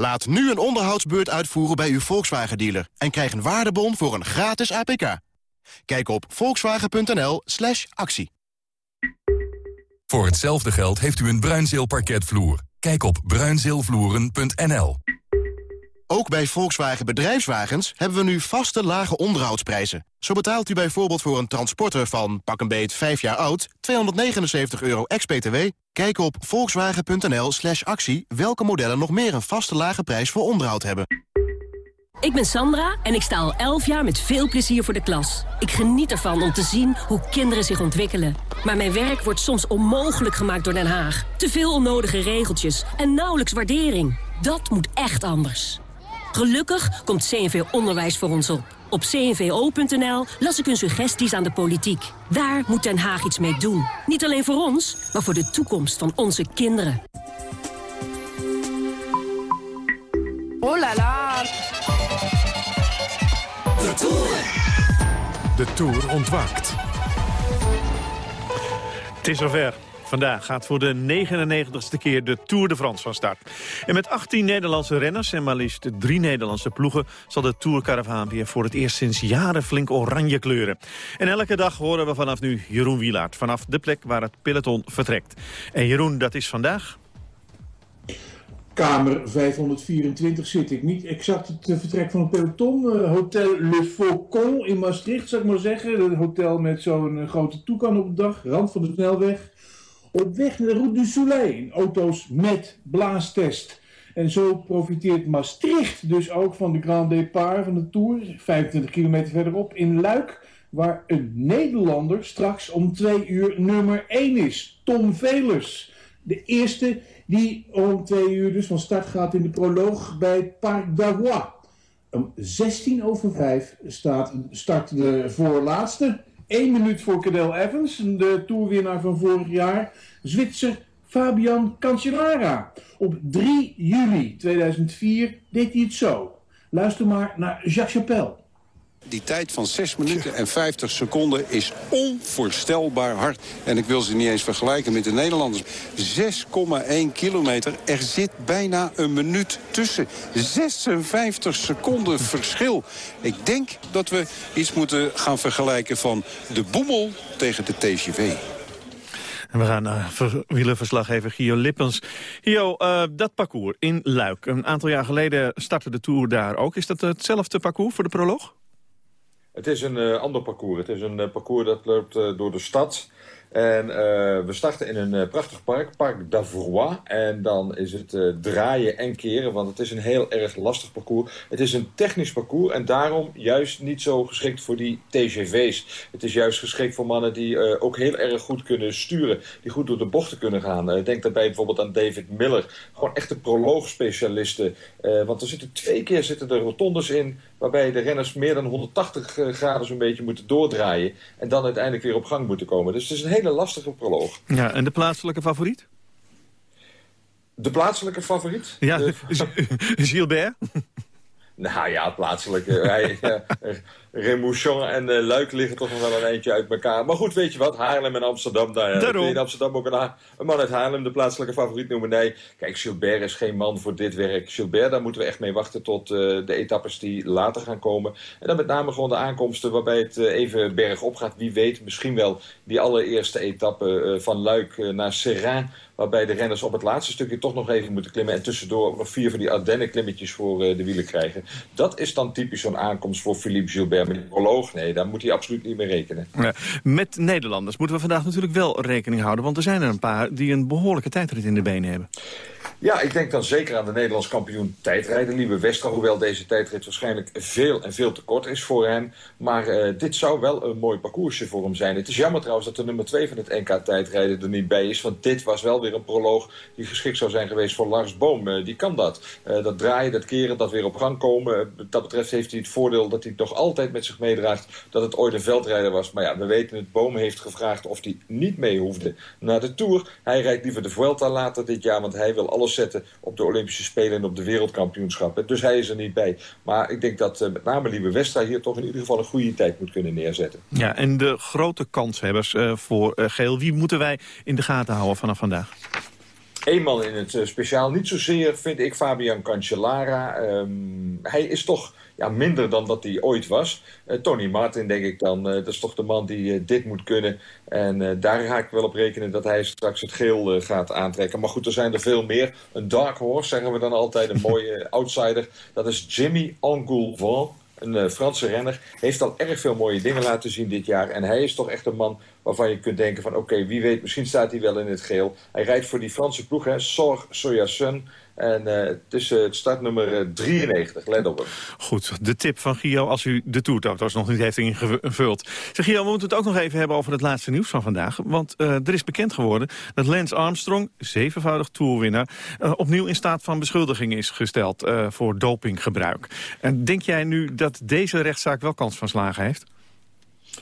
Laat nu een onderhoudsbeurt uitvoeren bij uw Volkswagen-dealer... en krijg een waardebon voor een gratis APK. Kijk op volkswagen.nl slash actie. Voor hetzelfde geld heeft u een Bruinzeel parketvloer. Kijk op bruinzeelvloeren.nl. Ook bij Volkswagen Bedrijfswagens hebben we nu vaste lage onderhoudsprijzen. Zo betaalt u bijvoorbeeld voor een transporter van pak een beet 5 jaar oud 279 euro ex-BTW. Kijk op volkswagen.nl slash actie welke modellen nog meer een vaste lage prijs voor onderhoud hebben. Ik ben Sandra en ik sta al 11 jaar met veel plezier voor de klas. Ik geniet ervan om te zien hoe kinderen zich ontwikkelen. Maar mijn werk wordt soms onmogelijk gemaakt door Den Haag. Te veel onnodige regeltjes en nauwelijks waardering. Dat moet echt anders. Gelukkig komt CNV Onderwijs voor ons op. Op cnvo.nl las ik hun suggesties aan de politiek. Daar moet Den Haag iets mee doen. Niet alleen voor ons, maar voor de toekomst van onze kinderen. Oh la la. De Tour. De Tour ontwaakt. Het is zover. Vandaag gaat voor de 99ste keer de Tour de France van start. En met 18 Nederlandse renners en maar liefst drie Nederlandse ploegen... zal de Tourcaravaan weer voor het eerst sinds jaren flink oranje kleuren. En elke dag horen we vanaf nu Jeroen Wielaert... vanaf de plek waar het peloton vertrekt. En Jeroen, dat is vandaag... Kamer 524 zit ik. Niet exact het eh, vertrek van het peloton. Uh, Hotel Le Faucon in Maastricht, zou ik maar zeggen. Een hotel met zo'n uh, grote toekan op de dag, rand van de snelweg. Op weg naar de Route du Soleil auto's met blaastest. En zo profiteert Maastricht dus ook van de Grand Départ van de Tour. 25 kilometer verderop in Luik. Waar een Nederlander straks om twee uur nummer 1 is. Tom Velers. De eerste die om twee uur dus van start gaat in de proloog bij Parc d'Avoie. Om 16 over 5 staat, start de voorlaatste. 1 minuut voor Cadel Evans, de toerwinnaar van vorig jaar. Zwitser Fabian Cancellara. Op 3 juli 2004 deed hij het zo. Luister maar naar Jacques Chapelle. Die tijd van 6 minuten en 50 seconden is onvoorstelbaar hard. En ik wil ze niet eens vergelijken met de Nederlanders. 6,1 kilometer. Er zit bijna een minuut tussen. 56 seconden verschil. Ik denk dat we iets moeten gaan vergelijken van de boemel tegen de TGV. We gaan naar wielerverslaggever Gio Lippens. Gio, uh, dat parcours in Luik. Een aantal jaar geleden startte de Tour daar ook. Is dat hetzelfde parcours voor de proloog? Het is een uh, ander parcours. Het is een uh, parcours dat loopt uh, door de stad. En we starten in een prachtig park, Parc d'Avrois. En dan is het draaien en keren, want het is een heel erg lastig parcours. Het is een technisch parcours en daarom juist niet zo geschikt voor die TGV's. Het is juist geschikt voor mannen die ook heel erg goed kunnen sturen. Die goed door de bochten kunnen gaan. denk daarbij bijvoorbeeld aan David Miller. Gewoon echte proloogspecialisten. want er zitten twee keer zitten er rotondes in waarbij de renners meer dan 180 graden zo'n beetje moeten doordraaien... en dan uiteindelijk weer op gang moeten komen. Dus het is een hele lastige proloog. Ja, en de plaatselijke favoriet? De plaatselijke favoriet? Ja, de... Gilbert? Nou ja, plaatselijke. Hij, Remouchon en uh, Luik liggen toch nog wel een eindje uit elkaar. Maar goed, weet je wat? Haarlem en Amsterdam. Daar, Daarom. in Amsterdam ook een, een, man uit Haarlem, de plaatselijke favoriet noemen. Nee, kijk, Gilbert is geen man voor dit werk. Gilbert, daar moeten we echt mee wachten tot uh, de etappes die later gaan komen. En dan met name gewoon de aankomsten waarbij het uh, even bergop gaat. Wie weet, misschien wel die allereerste etappe van Luik naar Serrain waarbij de renners op het laatste stukje toch nog even moeten klimmen... en tussendoor nog vier van die Ardennen-klimmetjes voor uh, de wielen krijgen. Dat is dan typisch zo'n aankomst voor Philippe Gilbert. Met proloog, nee, daar moet hij absoluut niet mee rekenen. Ja, met Nederlanders moeten we vandaag natuurlijk wel rekening houden... want er zijn er een paar die een behoorlijke tijdrit in de benen hebben. Ja, ik denk dan zeker aan de Nederlands kampioen tijdrijden, Liebe Westra. Hoewel deze tijdrit waarschijnlijk veel en veel te kort is voor hem. Maar uh, dit zou wel een mooi parcoursje voor hem zijn. Het is jammer trouwens dat de nummer 2 van het NK tijdrijden er niet bij is. Want dit was wel weer een proloog die geschikt zou zijn geweest voor Lars Boom. Uh, die kan dat. Uh, dat draaien, dat keren, dat weer op gang komen. Dat betreft heeft hij het voordeel dat hij toch altijd met zich meedraagt dat het ooit een veldrijder was. Maar ja, we weten het. Boom heeft gevraagd of hij niet mee hoefde naar de Tour. Hij rijdt liever de Vuelta later dit jaar, want hij wil alles zetten op de Olympische Spelen en op de wereldkampioenschappen. Dus hij is er niet bij. Maar ik denk dat uh, met name Liebe Westra hier toch in ieder geval een goede tijd moet kunnen neerzetten. Ja, en de grote kanshebbers uh, voor uh, geel, wie moeten wij in de gaten houden vanaf vandaag? Eén man in het speciaal. Niet zozeer vind ik Fabian Cancellara. Um, hij is toch ja, minder dan dat hij ooit was. Uh, Tony Martin, denk ik dan, uh, dat is toch de man die dit moet kunnen. En daar ga ik wel op rekenen dat hij straks het geel gaat aantrekken. Maar goed, er zijn er veel meer. Een dark horse, zeggen we dan altijd, een mooie outsider. Dat is Jimmy Angoulvent. Een Franse renner, heeft al erg veel mooie dingen laten zien dit jaar. En hij is toch echt een man waarvan je kunt denken van... oké, wie weet, misschien staat hij wel in het geel. Hij rijdt voor die Franse ploeg, hè, Sor Soyasun. En het is het startnummer 93, let op hem. Goed, de tip van Gio als u de toertoto's nog niet heeft ingevuld. Zeg Gio, we moeten het ook nog even hebben over het laatste nieuws van vandaag. Want er is bekend geworden dat Lance Armstrong, zevenvoudig toerwinnaar... opnieuw in staat van beschuldiging is gesteld voor dopinggebruik. En denk jij nu dat deze rechtszaak wel kans van slagen heeft?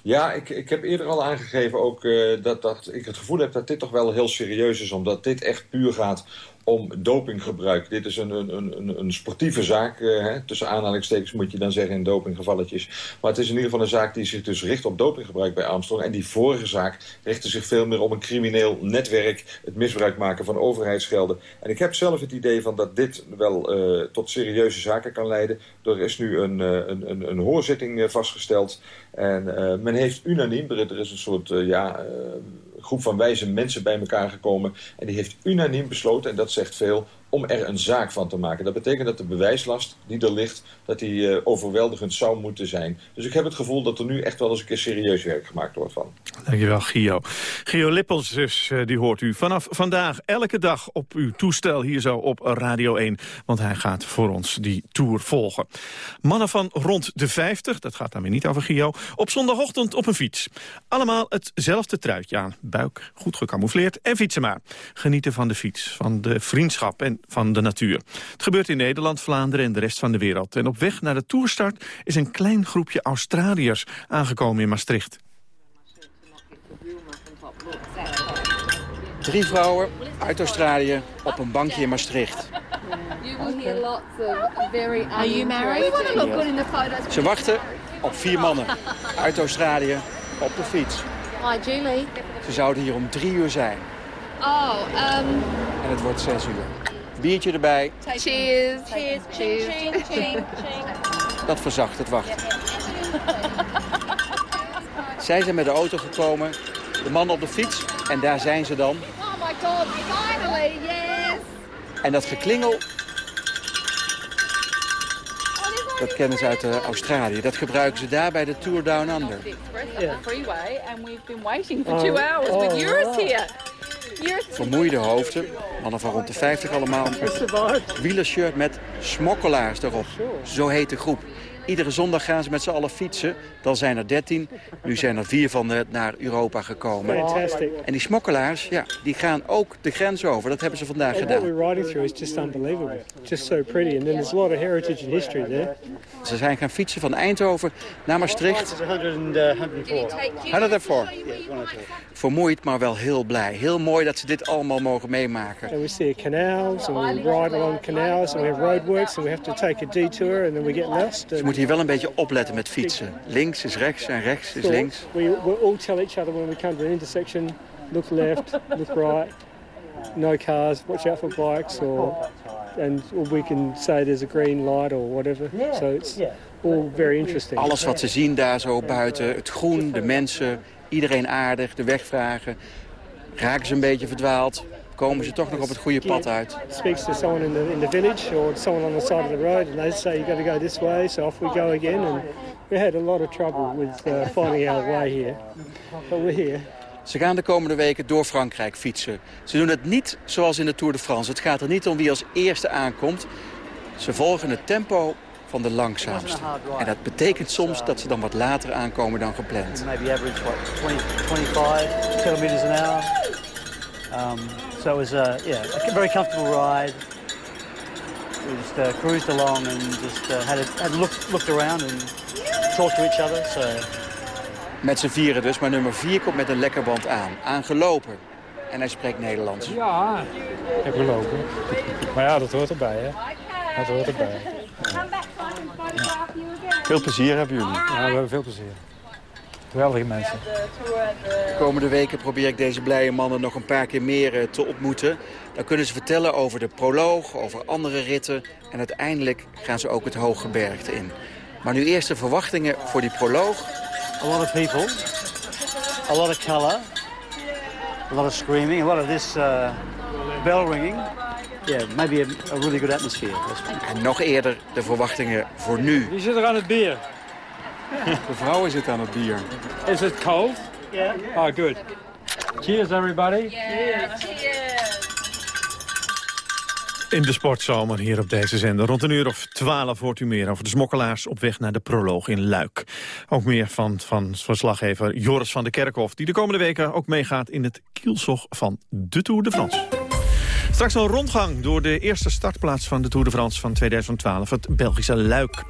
Ja, ik, ik heb eerder al aangegeven ook uh, dat, dat ik het gevoel heb dat dit toch wel heel serieus is. Omdat dit echt puur gaat om dopinggebruik. Dit is een, een, een, een sportieve zaak. Uh, hè? Tussen aanhalingstekens moet je dan zeggen in dopinggevalletjes. Maar het is in ieder geval een zaak die zich dus richt op dopinggebruik bij Armstrong. En die vorige zaak richtte zich veel meer op een crimineel netwerk. Het misbruik maken van overheidsgelden. En ik heb zelf het idee van dat dit wel uh, tot serieuze zaken kan leiden. Er is nu een, een, een, een hoorzitting vastgesteld. En men heeft unaniem, er is een soort ja, groep van wijze mensen bij elkaar gekomen. En die heeft unaniem besloten, en dat zegt veel om er een zaak van te maken. Dat betekent dat de bewijslast die er ligt, dat die uh, overweldigend zou moeten zijn. Dus ik heb het gevoel dat er nu echt wel eens een keer serieus werk gemaakt wordt van. Dankjewel, Gio. Gio Lippels dus, uh, die hoort u vanaf vandaag elke dag op uw toestel hier zo op Radio 1. Want hij gaat voor ons die tour volgen. Mannen van rond de 50, dat gaat dan weer niet over Gio, op zondagochtend op een fiets. Allemaal hetzelfde truitje aan, buik goed gecamoufleerd en fietsen maar. Genieten van de fiets, van de vriendschap en van de natuur. Het gebeurt in Nederland, Vlaanderen en de rest van de wereld. En op weg naar de toerstart is een klein groepje Australiërs aangekomen in Maastricht. Drie vrouwen uit Australië op een bankje in Maastricht. Are you married? Ze wachten op vier mannen uit Australië op de fiets. Hi Julie. Ze zouden hier om drie uur zijn. Oh, um... En het wordt zes uur. Biertje erbij. Cheers. Cheers. Cheers. Dat verzacht het wachten. Zij zijn met de auto gekomen, de man op de fiets, en daar zijn ze dan. Oh my god, finally, yes! En dat geklingel, dat kennen ze uit uh, Australië. Dat gebruiken ze daar bij de Tour Down Under. Eurus here. Vermoeide hoofden, mannen van rond de 50 allemaal. Wielershirt met smokkelaars erop. Zo heet de groep. Iedere zondag gaan ze met z'n allen fietsen. Dan zijn er 13. Nu zijn er vier van de naar Europa gekomen. Fantastic. En die smokkelaars, ja, die gaan ook de grens over. Dat hebben ze vandaag And gedaan. what we're riding through is just unbelievable. Just so pretty. And then there's a lot of heritage and history there. Ze zijn gaan fietsen van Eindhoven naar Maastricht. 104. Vermoeid, maar wel heel blij. Heel mooi dat ze dit allemaal mogen meemaken. And we see canals and we ride along canals and we have roadworks and we have to take a detour and then we get lost. Hier wel een beetje opletten met fietsen. Links is rechts en rechts is links. We, we all tell each other when we come to an intersection, look left, look right, no cars, watch out for bikes, or and we can say there's a green light or whatever. So it's all very interesting. Alles wat ze zien daar zo buiten, het groen, de mensen, iedereen aardig, de weg vragen. Raken ze een beetje verdwaald, komen ze toch nog op het goede pad uit. Speaks to someone in the in the village or someone on the side of the road, and they say you got to go this way. So off we go again, and we had a lot of trouble with uh, finding our way here, but we're here. Ze gaan de komende weken door Frankrijk fietsen. Ze doen het niet zoals in de Tour de France. Het gaat er niet om wie als eerste aankomt. Ze volgen het tempo van de langzaamste. En dat betekent soms dat ze dan wat later aankomen dan gepland. Maybe average what 20, 25 kilometers an hour. So it was uh, yeah, a very comfortable ride. We just uh, cruised along and just uh, had a, had looked looked around and talked to each other. So Met z'n vieren dus, maar nummer vier komt met een lekkerband aan. Aangelopen. En hij spreekt Nederlands. Ja, ik heb gelopen. Maar ja, dat hoort erbij, hè. Dat hoort erbij. Veel plezier hebben jullie. Ja, we hebben veel plezier. Geweldige mensen. De komende weken probeer ik deze blije mannen nog een paar keer meer eh, te ontmoeten. Dan kunnen ze vertellen over de proloog, over andere ritten. En uiteindelijk gaan ze ook het hooggebergte in. Maar nu eerst de verwachtingen voor die proloog. a lot of people, a lot of colour, a lot of screaming, a lot of this uh, bell ringing. Yeah, maybe a, a really good atmosphere. En nog eerder de verwachtingen voor nu. Wie zit er aan het bier? De vrouwen zitten aan het bier. Is it cold? Yeah. Oh, good. Cheers, everybody. In de sportzomer hier op deze zender. Rond een uur of twaalf hoort u meer over de smokkelaars op weg naar de proloog in Luik. Ook meer van, van verslaggever Joris van der Kerkhof... die de komende weken ook meegaat in het kielzog van de Tour de France. Straks een rondgang door de eerste startplaats van de Tour de France van 2012, het Belgische Luik.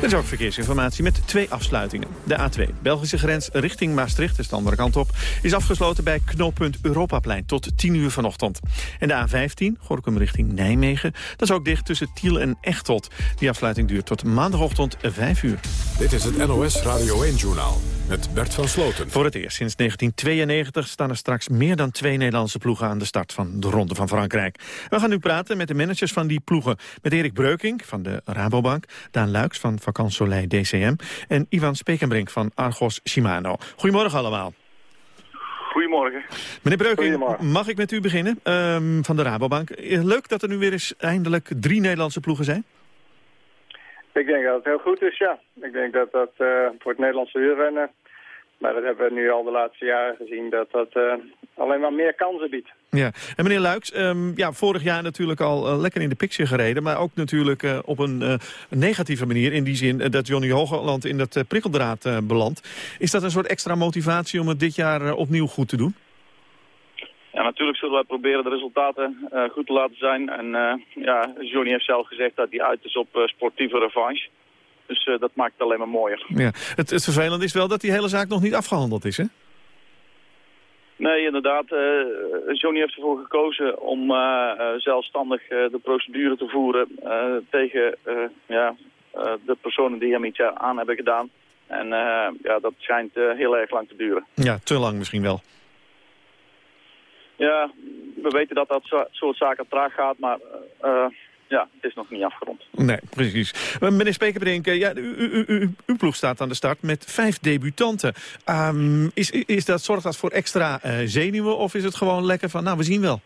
Er is ook verkeersinformatie met twee afsluitingen. De A2, Belgische grens richting Maastricht, is de andere kant op... is afgesloten bij knooppunt Europaplein tot 10 uur vanochtend. En de A15, Gorkum richting Nijmegen... dat is ook dicht tussen Tiel en Echteld. Die afsluiting duurt tot maandagochtend 5 uur. Dit is het NOS Radio 1-journaal met Bert van Sloten. Voor het eerst sinds 1992 staan er straks meer dan twee Nederlandse ploegen aan de start van de Ronde van Frankrijk. We gaan nu praten met de managers van die ploegen. Met Erik Breukink van de Rabobank, Daan Luiks van Vakant Soleil DCM en Ivan Spekenbrink van Argos Shimano. Goedemorgen allemaal. Goedemorgen. Meneer Breukink, mag ik met u beginnen um, van de Rabobank? Leuk dat er nu weer eens eindelijk drie Nederlandse ploegen zijn. Ik denk dat het heel goed is, ja. Ik denk dat dat uh, voor het Nederlandse wielrennen maar dat hebben we nu al de laatste jaren gezien, dat dat uh, alleen maar meer kansen biedt. Ja, en meneer Luiks, um, ja, vorig jaar natuurlijk al uh, lekker in de picture gereden... maar ook natuurlijk uh, op een negatieve manier... in die zin dat Johnny Hogeland in dat prikkeldraad belandt. Is dat een soort extra motivatie om het dit jaar opnieuw goed te doen? Ja, natuurlijk zullen wij proberen de resultaten goed te laten zijn. En ja, Johnny heeft zelf gezegd dat hij uit is op sportieve revanche. Dus uh, dat maakt het alleen maar mooier. Ja. Het, het vervelende is wel dat die hele zaak nog niet afgehandeld is, hè? Nee, inderdaad. Uh, Johnny heeft ervoor gekozen om uh, zelfstandig de procedure te voeren tegen ja, de personen die hem iets aan hebben gedaan. En ja, dat schijnt heel erg lang te duren. Ja, te lang misschien wel. Ja, we weten dat dat soort zaken traag gaat, maar ja, het is nog niet afgerond. Nee, precies. Meneer Spekerbrink, ja, u, u, u, uw ploeg staat aan de start met vijf debutanten. Um, is, is dat, zorgt dat voor extra uh, zenuwen of is het gewoon lekker van, nou, we zien wel?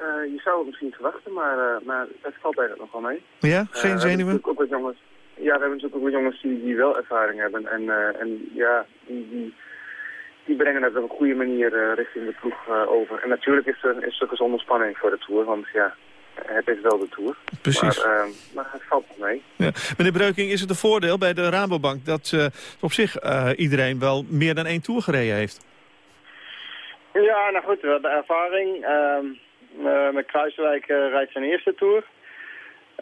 Uh, je zou het misschien verwachten, maar, uh, maar het valt eigenlijk nog wel mee. Ja, geen zenuwen? We ook wat jongens, ja, we hebben natuurlijk ook wat jongens die, die wel ervaring hebben. En, en ja, die, die, die brengen het op een goede manier richting de ploeg over. En natuurlijk is er, is er gezonde spanning voor de Tour, want ja, het is wel de Tour. Precies. Maar, uh, maar het valt nog mee. Ja. Meneer Breuking, is het een voordeel bij de Rabobank... dat uh, op zich uh, iedereen wel meer dan één Tour gereden heeft? Ja, nou goed, we hebben ervaring. Ehm, met Kruiswijk rijdt zijn eerste Tour.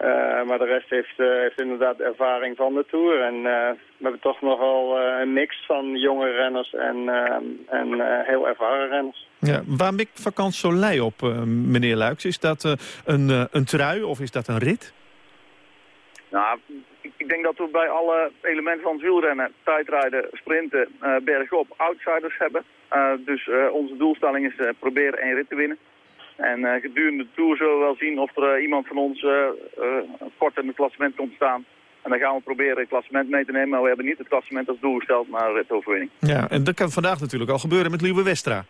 Uh, maar de rest heeft, uh, heeft inderdaad ervaring van de Tour. En uh, we hebben toch nogal een mix van jonge renners en, en heel ervaren renners. Ja, waar mikt Vakant Soleil op, meneer Luiks? Is dat een, een trui of is dat een rit? Nou, ik denk dat we bij alle elementen van het wielrennen, tijdrijden, sprinten, bergop, outsiders hebben. dus onze doelstelling is proberen één rit te winnen. En uh, gedurende de Tour zullen we wel zien of er uh, iemand van ons uh, kort in het klassement komt staan. En dan gaan we proberen het klassement mee te nemen. Maar we hebben niet het klassement als doel gesteld, maar het overwinning. Ja, en dat kan vandaag natuurlijk al gebeuren met Liewe Westra.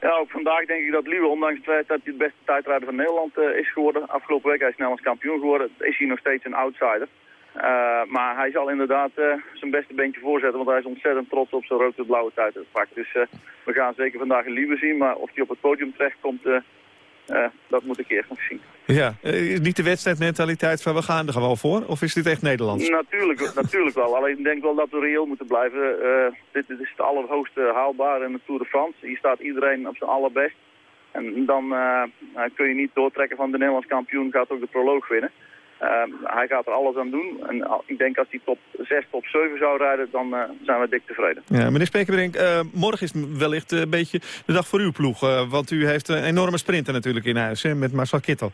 Ja, ook vandaag denk ik dat Liewe, ondanks het feit dat hij het beste tijdrijder van Nederland is geworden. Afgelopen week hij is Nederlands kampioen geworden. Is hij nog steeds een outsider. Uh, maar hij zal inderdaad uh, zijn beste beentje voorzetten, want hij is ontzettend trots op zijn rood-blauwe tijd Dus uh, we gaan zeker vandaag een lieve zien, maar of hij op het podium terechtkomt, dat moet ik eerst nog zien. Ja, niet de wedstrijdmentaliteit van we gaan er gewoon voor, of is dit echt Nederlands? Natuurlijk, natuurlijk wel, alleen ik denk wel dat we reëel moeten blijven. dit, dit, is het allerhoogste haalbaar in de Tour de France. Hier staat iedereen op zijn allerbest. En dan kun je niet doortrekken van de Nederlands kampioen gaat ook de proloog winnen. Uh, hij gaat er alles aan doen. En ik denk als hij top 6, top 7 zou rijden, dan uh, zijn we dik tevreden. Ja, meneer Spekerbrink, uh, morgen is wellicht een beetje de dag voor uw ploeg. want u heeft een enorme sprinter natuurlijk in huis, hè, met Marcel Kittel.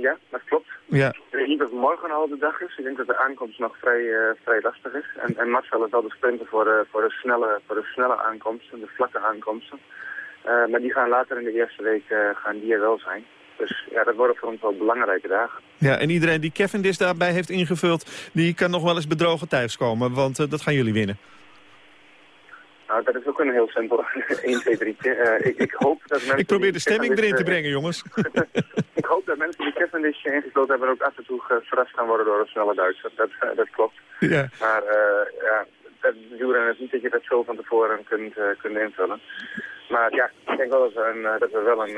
ja, dat klopt. Ja. Ik denk niet dat morgen al de dag is. Ik denk dat de aankomst nog vrij, vrij lastig is. En, en Marcel is wel de sprinter voor de, voor de, snelle, voor de snelle aankomsten, de vlakke aankomsten. maar die gaan later in de eerste week gaan die er wel zijn. Dus ja, dat worden voor ons wel belangrijke dagen. Ja, en iedereen die Cavendish daarbij heeft ingevuld... die kan nog wel eens bedrogen thuiskomen, want uh, dat gaan jullie winnen. Nou, dat is ook een heel simpel 1, 2, 3. Uh, ik, ik, hoop dat mensen... Ik probeer de stemming erin te eh, brengen, jongens. ik hoop dat mensen die Cavendish ingevuld hebben... ook af en toe verrast gaan worden door een snelle Duitser. Dat, uh, dat klopt. Ja. Maar uh, ja, dat duurt is niet dat je dat zo van tevoren kunt, kunt invullen. Maar ja, ik denk wel dat we, een, dat we wel een,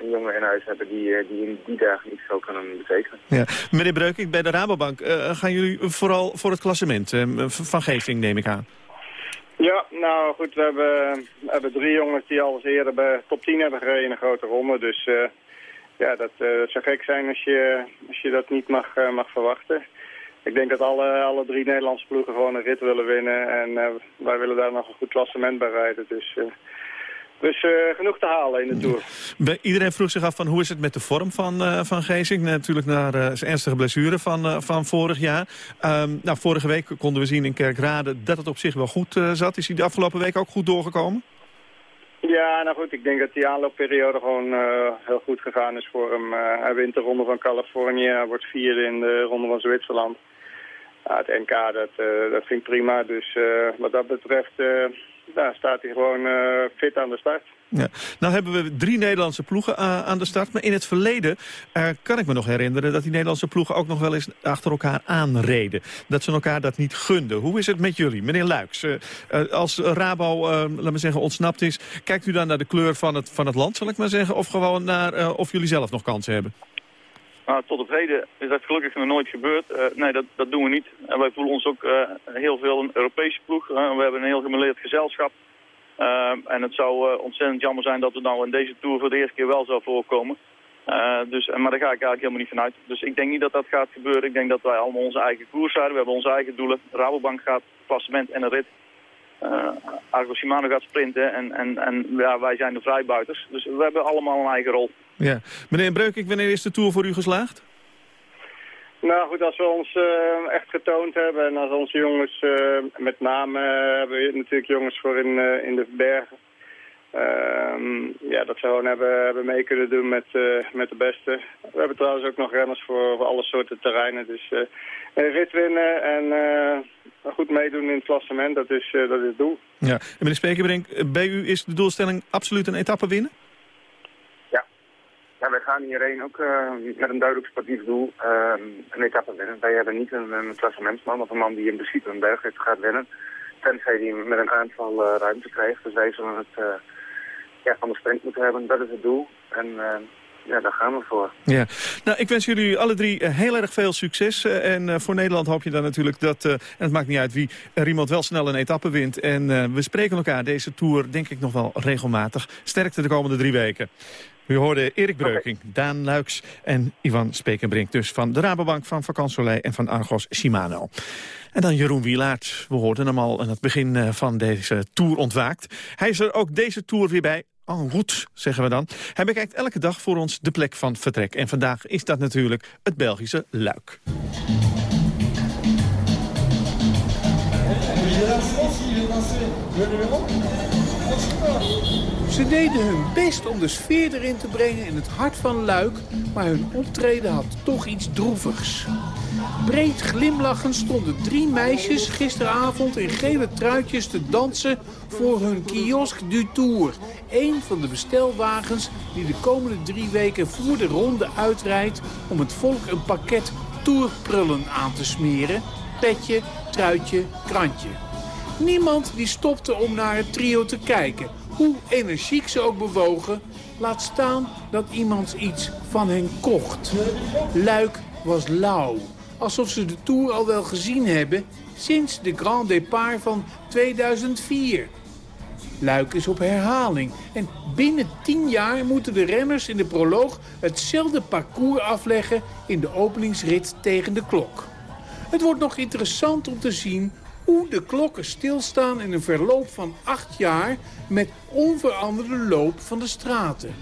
een jongen in huis hebben die, die in die dagen iets zou kunnen betekenen. Ja. Meneer Breukink, bij de Rabobank gaan jullie vooral voor het klassement van Geesting, neem ik aan. Ja, nou goed, we hebben, we hebben drie jongens die al eens eerder bij top 10 hebben gereden in een grote ronde. Dus uh, ja, dat, uh, zou gek zijn als je, als je dat niet mag, uh, mag verwachten. Ik denk dat alle, alle drie Nederlandse ploegen gewoon een rit willen winnen. En wij willen daar nog een goed klassement bij rijden. Dus dus uh, genoeg te halen in de Tour. Iedereen vroeg zich af van hoe is het met de vorm van, uh, van Geesink. Natuurlijk naar uh, zijn ernstige blessure van, van vorig jaar. Um, nou, vorige week konden we zien in Kerkrade dat het op zich wel goed zat. Is hij de afgelopen week ook goed doorgekomen? Ja, nou goed, ik denk dat die aanloopperiode gewoon heel goed gegaan is voor hem. hij wint de Ronde van Californië, wordt vierde in de Ronde van Zwitserland. het NK, dat, dat ging prima. Dus wat dat betreft daar staat hij gewoon uh, fit aan de start. Ja. Nou hebben we drie Nederlandse ploegen uh, aan de start. Maar in het verleden uh, kan ik me nog herinneren... dat die Nederlandse ploegen ook nog wel eens achter elkaar aanreden. Dat ze elkaar dat niet gunden. Hoe is het met jullie, meneer Luiks? als Rabo, laten we zeggen, ontsnapt is... kijkt u dan naar de kleur van het, van het land, zal ik maar zeggen... of gewoon naar of jullie zelf nog kansen hebben? Tot op heden is dat gelukkig nog nooit gebeurd. Uh, nee, dat, dat doen we niet. En wij voelen ons ook uh, heel veel een Europese ploeg. We hebben een heel gemeleerd gezelschap. en het zou ontzettend jammer zijn dat het nou in deze Tour voor de eerste keer wel zou voorkomen. dus, maar daar ga ik eigenlijk helemaal niet vanuit. Dus ik denk niet dat dat gaat gebeuren. Ik denk dat wij allemaal onze eigen koers houden. We hebben onze eigen doelen. Rabobank gaat klassement en een rit. Argo Shimano gaat sprinten en, en, en ja, wij zijn de vrijbuiters. Dus we hebben allemaal een eigen rol. Ja. Meneer Breukink, wanneer is de Tour voor u geslaagd? Nou goed, als we ons uh, echt getoond hebben en als onze jongens, uh, met name uh, hebben we natuurlijk jongens voor in, in de bergen. Ehm, ja, dat ze gewoon hebben, hebben mee kunnen doen met, met de beste. We hebben trouwens ook nog renners voor, voor alle soorten terreinen. Dus een rit winnen en goed meedoen in het klassement, dat is, dat is het doel. Ja. En meneer Spekerbrink, bij u is de doelstelling absoluut een etappe winnen? Ja, wij gaan hierheen ook uh, met een duidelijk sportief doel uh, een etappe winnen. Wij hebben niet een, een klassementsman of een man die in principe een bergrit gaat winnen. Tenzij die met een aantal ruimte krijgt. Dus wij zullen het ja, van de sprint moeten hebben. Dat is het doel. En ja, daar gaan we voor. Ja. Nou, ik wens jullie alle drie heel erg veel succes. en voor Nederland hoop je dan natuurlijk dat, en het maakt niet uit wie, er iemand wel snel een etappe wint. En we spreken elkaar deze Tour denk ik nog wel regelmatig. Sterkte de komende drie weken. U hoorde Erik Breuking, Daan Luiks en Ivan Spekenbrink. Dus van de Rabobank, van Vakansolei en van Argos Shimano. En dan Jeroen Wielaert. We hoorden hem al aan het begin eh, van deze Tour ontwaakt. Hij is er ook deze Tour weer bij. En route, zeggen we dan. Hij bekijkt elke dag voor ons de plek van vertrek. En vandaag is dat natuurlijk het Belgische Luik. Ze deden hun best om de sfeer erin te brengen in het hart van Luik... maar hun optreden had toch iets droevigs. Breed glimlachend stonden drie meisjes gisteravond in gele truitjes te dansen voor hun kiosk du Tour. Een van de bestelwagens die de komende drie weken voor de ronde uitrijdt om het volk een pakket tourprullen aan te smeren. Petje, truitje, krantje. Niemand die stopte om naar het trio te kijken hoe energiek ze ook bewogen, laat staan dat iemand iets van hen kocht. Luik was lauw, alsof ze de Tour al wel gezien hebben sinds de Grand Départ van 2004. Luik is op herhaling en binnen 10 jaar moeten de renners in de proloog hetzelfde parcours afleggen in de openingsrit tegen de klok. Het wordt nog interessant om te zien hoe de klokken stilstaan in een verloop van acht jaar met onveranderde loop van de straten.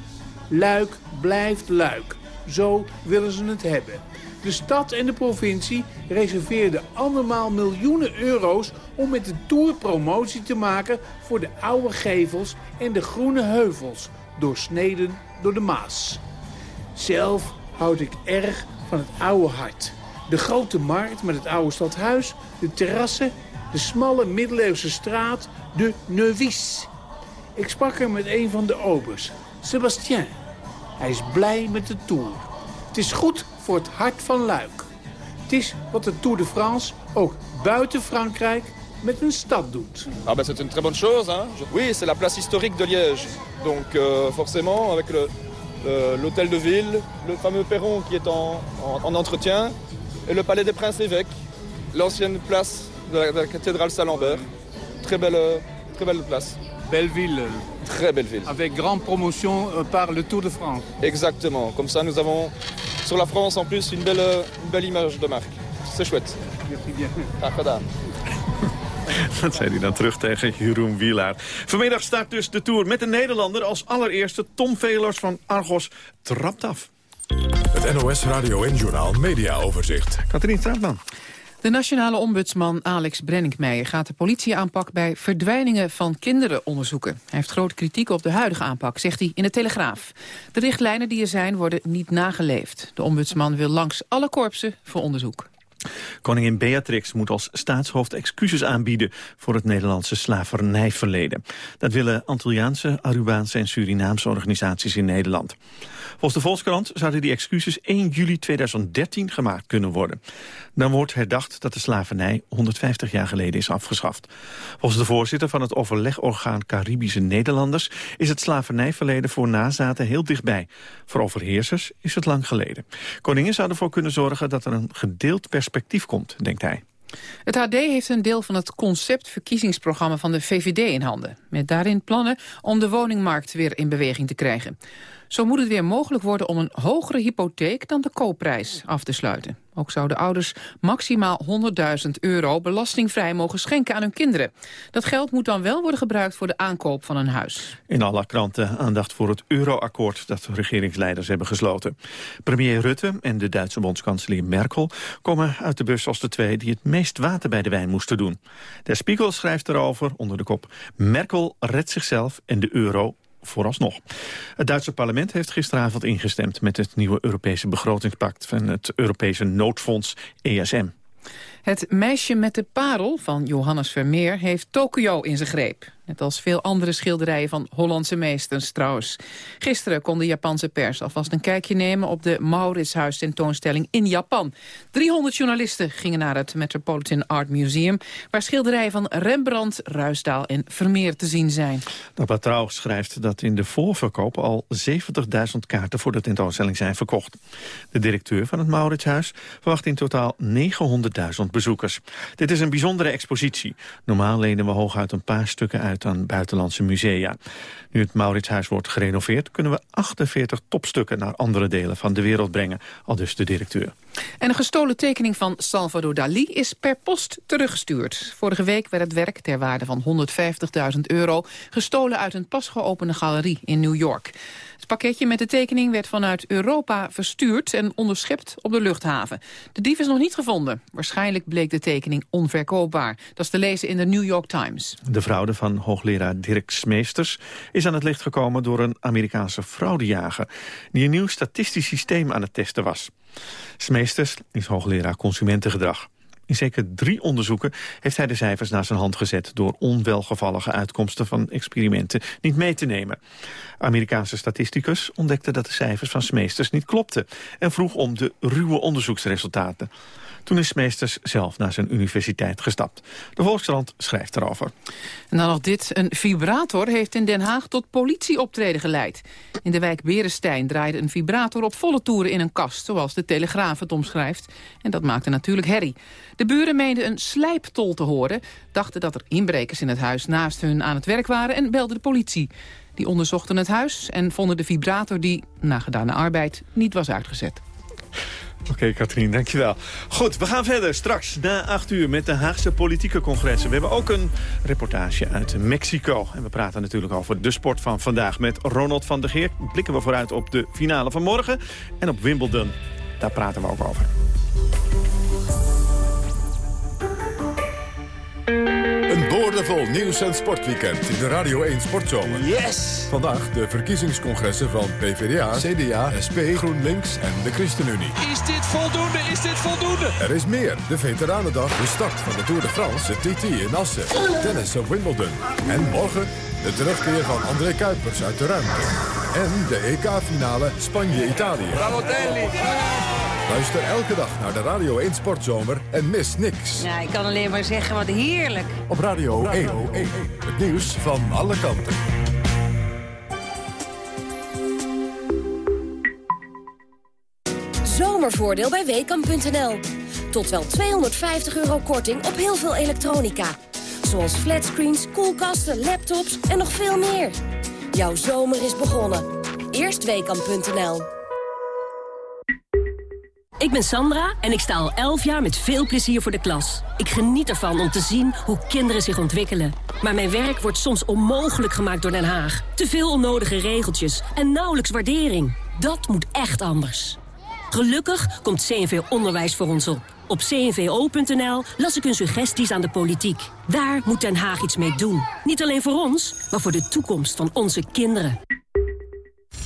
Luik blijft luik. Zo willen ze het hebben. De stad en de provincie reserveerden andermaal miljoenen euro's om met de Tour promotie te maken voor de oude gevels en de groene heuvels, doorsneden door de Maas. Zelf houd ik erg van het oude hart. De grote markt met het oude stadhuis, de terrassen de smalle middeleeuwse straat de Nevis. Ik sprak er met een van de obers, Sébastien. Hij is blij met de Tour. Het is goed voor het hart van Luik. Het is wat de Tour de France ook buiten Frankrijk met een stad doet. Ah ben c'est une très bonne chose. Hein. Oui, c'est la place historique de Liège. Donc euh, forcément avec le l'hôtel de ville, le fameux perron qui est en, en, en entretien et le palais des princes évêques, l'ancienne place de de la cathédrale Saint-Lambert. Très belle, très belle place. Belle ville. Très belle ville. Avec grande promotion euh, par le Tour de France. Exactement. Comme ça, nous avons sur la France en plus une belle, une belle image de marque. C'est chouette. Merci bien. Graag gedaan. Dat zei hij dan terug tegen Jeroen Wielaar. Vanmiddag start dus de Tour met een Nederlander als allereerste Tom Velers van Argos trapt af. Het NOS Radio en Journaal Media Overzicht. Katrien Straatman. De nationale ombudsman Alex Brenninkmeijer gaat de politieaanpak bij verdwijningen van kinderen onderzoeken. Hij heeft grote kritiek op de huidige aanpak, zegt hij in de Telegraaf. De richtlijnen die er zijn worden niet nageleefd. De ombudsman wil langs alle korpsen voor onderzoek. Koningin Beatrix moet als staatshoofd excuses aanbieden voor het Nederlandse slavernijverleden. Dat willen Antilliaanse, Arubaanse en Surinaamse organisaties in Nederland. Volgens de Volkskrant zouden die excuses 1 juli 2013 gemaakt kunnen worden. Dan wordt herdacht dat de slavernij 150 jaar geleden is afgeschaft. Volgens de voorzitter van het overlegorgaan Caribische Nederlanders... is het slavernijverleden voor nazaten heel dichtbij. Voor overheersers is het lang geleden. Koningin zou ervoor kunnen zorgen dat er een gedeeld perspectief komt, denkt hij. Het HD heeft een deel van het conceptverkiezingsprogramma van de VVD in handen. Met daarin plannen om de woningmarkt weer in beweging te krijgen. Zo moet het weer mogelijk worden om een hogere hypotheek dan de koopprijs af te sluiten. Ook zouden ouders maximaal 100.000 euro belastingvrij mogen schenken aan hun kinderen. Dat geld moet dan wel worden gebruikt voor de aankoop van een huis. In alle kranten aandacht voor het euroakkoord dat de regeringsleiders hebben gesloten. Premier Rutte en de Duitse bondskanselier Merkel komen uit de bus als de twee die het meest water bij de wijn moesten doen. De Spiegel schrijft erover onder de kop Merkel redt zichzelf en de euro vooralsnog. Het Duitse parlement heeft gisteravond ingestemd met het nieuwe Europese begrotingspact van het Europese noodfonds ESM. Het meisje met de parel van Johannes Vermeer heeft Tokio in zijn greep. Net als veel andere schilderijen van Hollandse meesters trouwens. Gisteren kon de Japanse pers alvast een kijkje nemen... op de Mauritshuis tentoonstelling in Japan. 300 journalisten gingen naar het Metropolitan Art Museum... waar schilderijen van Rembrandt, Ruisdaal en Vermeer te zien zijn. Dat Trouw schrijft dat in de voorverkoop al 70.000 kaarten... voor de tentoonstelling zijn verkocht. De directeur van het Mauritshuis verwacht in totaal 900.000 bezoekers. Dit is een bijzondere expositie. Normaal lenen we hooguit een paar stukken uit aan buitenlandse musea. Nu het Mauritshuis wordt gerenoveerd... kunnen we 48 topstukken naar andere delen van de wereld brengen. Al dus de directeur. En een gestolen tekening van Salvador Dali is per post teruggestuurd. Vorige week werd het werk ter waarde van 150.000 euro... gestolen uit een pas geopende galerie in New York. Het pakketje met de tekening werd vanuit Europa verstuurd en onderschept op de luchthaven. De dief is nog niet gevonden. Waarschijnlijk bleek de tekening onverkoopbaar. Dat is te lezen in de New York Times. De fraude van hoogleraar Dirk Smeesters is aan het licht gekomen door een Amerikaanse fraudejager... die een nieuw statistisch systeem aan het testen was. Smeesters is hoogleraar consumentengedrag. In zeker drie onderzoeken heeft hij de cijfers naar zijn hand gezet... door onwelgevallige uitkomsten van experimenten niet mee te nemen. Amerikaanse statisticus ontdekte dat de cijfers van Smeesters niet klopten... en vroeg om de ruwe onderzoeksresultaten. Toen is Meesters zelf naar zijn universiteit gestapt. De Volkskrant schrijft erover. En dan nog dit. Een vibrator heeft in Den Haag tot politieoptreden geleid. In de wijk Berenstein draaide een vibrator op volle toeren in een kast... zoals de Telegraaf het omschrijft. En dat maakte natuurlijk herrie. De buren meenden een slijptol te horen... dachten dat er inbrekers in het huis naast hun aan het werk waren... en belden de politie. Die onderzochten het huis en vonden de vibrator die, na gedane arbeid, niet was uitgezet. Oké, okay, Katrien, dankjewel. Goed, we gaan verder straks na acht uur met de Haagse politieke congressen. We hebben ook een reportage uit Mexico. En we praten natuurlijk over de sport van vandaag met Ronald van der Geer. Blikken we vooruit op de finale van morgen. En op Wimbledon, daar praten we ook over. Een boordevol nieuws- en sportweekend in de Radio 1 Sportzomer. Yes! Vandaag de verkiezingscongressen van PvdA, CDA, SP, GroenLinks en de ChristenUnie. Is dit voldoende? Is dit voldoende? Er is meer. De Veteranendag, de start van de Tour de France, de TT in Assen, tennis op Wimbledon. En morgen de terugkeer van André Kuipers uit de ruimte. En de EK-finale Spanje-Italië. Bravo Telly! Luister elke dag naar de Radio 1 Sportzomer en mis niks. Ja, ik kan alleen maar zeggen, wat heerlijk. Op Radio 1, het nieuws van alle kanten. Zomervoordeel bij Weekamp.nl. Tot wel 250 euro korting op heel veel elektronica. Zoals flatscreens, koelkasten, laptops en nog veel meer. Jouw zomer is begonnen. Eerst Weekamp.nl. Ik ben Sandra en ik sta al 11 jaar met veel plezier voor de klas. Ik geniet ervan om te zien hoe kinderen zich ontwikkelen. Maar mijn werk wordt soms onmogelijk gemaakt door Den Haag. Te veel onnodige regeltjes en nauwelijks waardering. Dat moet echt anders. Gelukkig komt CNV Onderwijs voor ons op. Op cnvo.nl las ik hun suggesties aan de politiek. Daar moet Den Haag iets mee doen. Niet alleen voor ons, maar voor de toekomst van onze kinderen.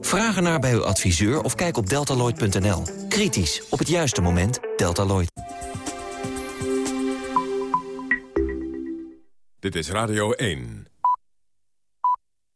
Vraag ernaar bij uw adviseur of kijk op deltaloid.nl. Kritisch, op het juiste moment, Deltaloid. Dit is Radio 1.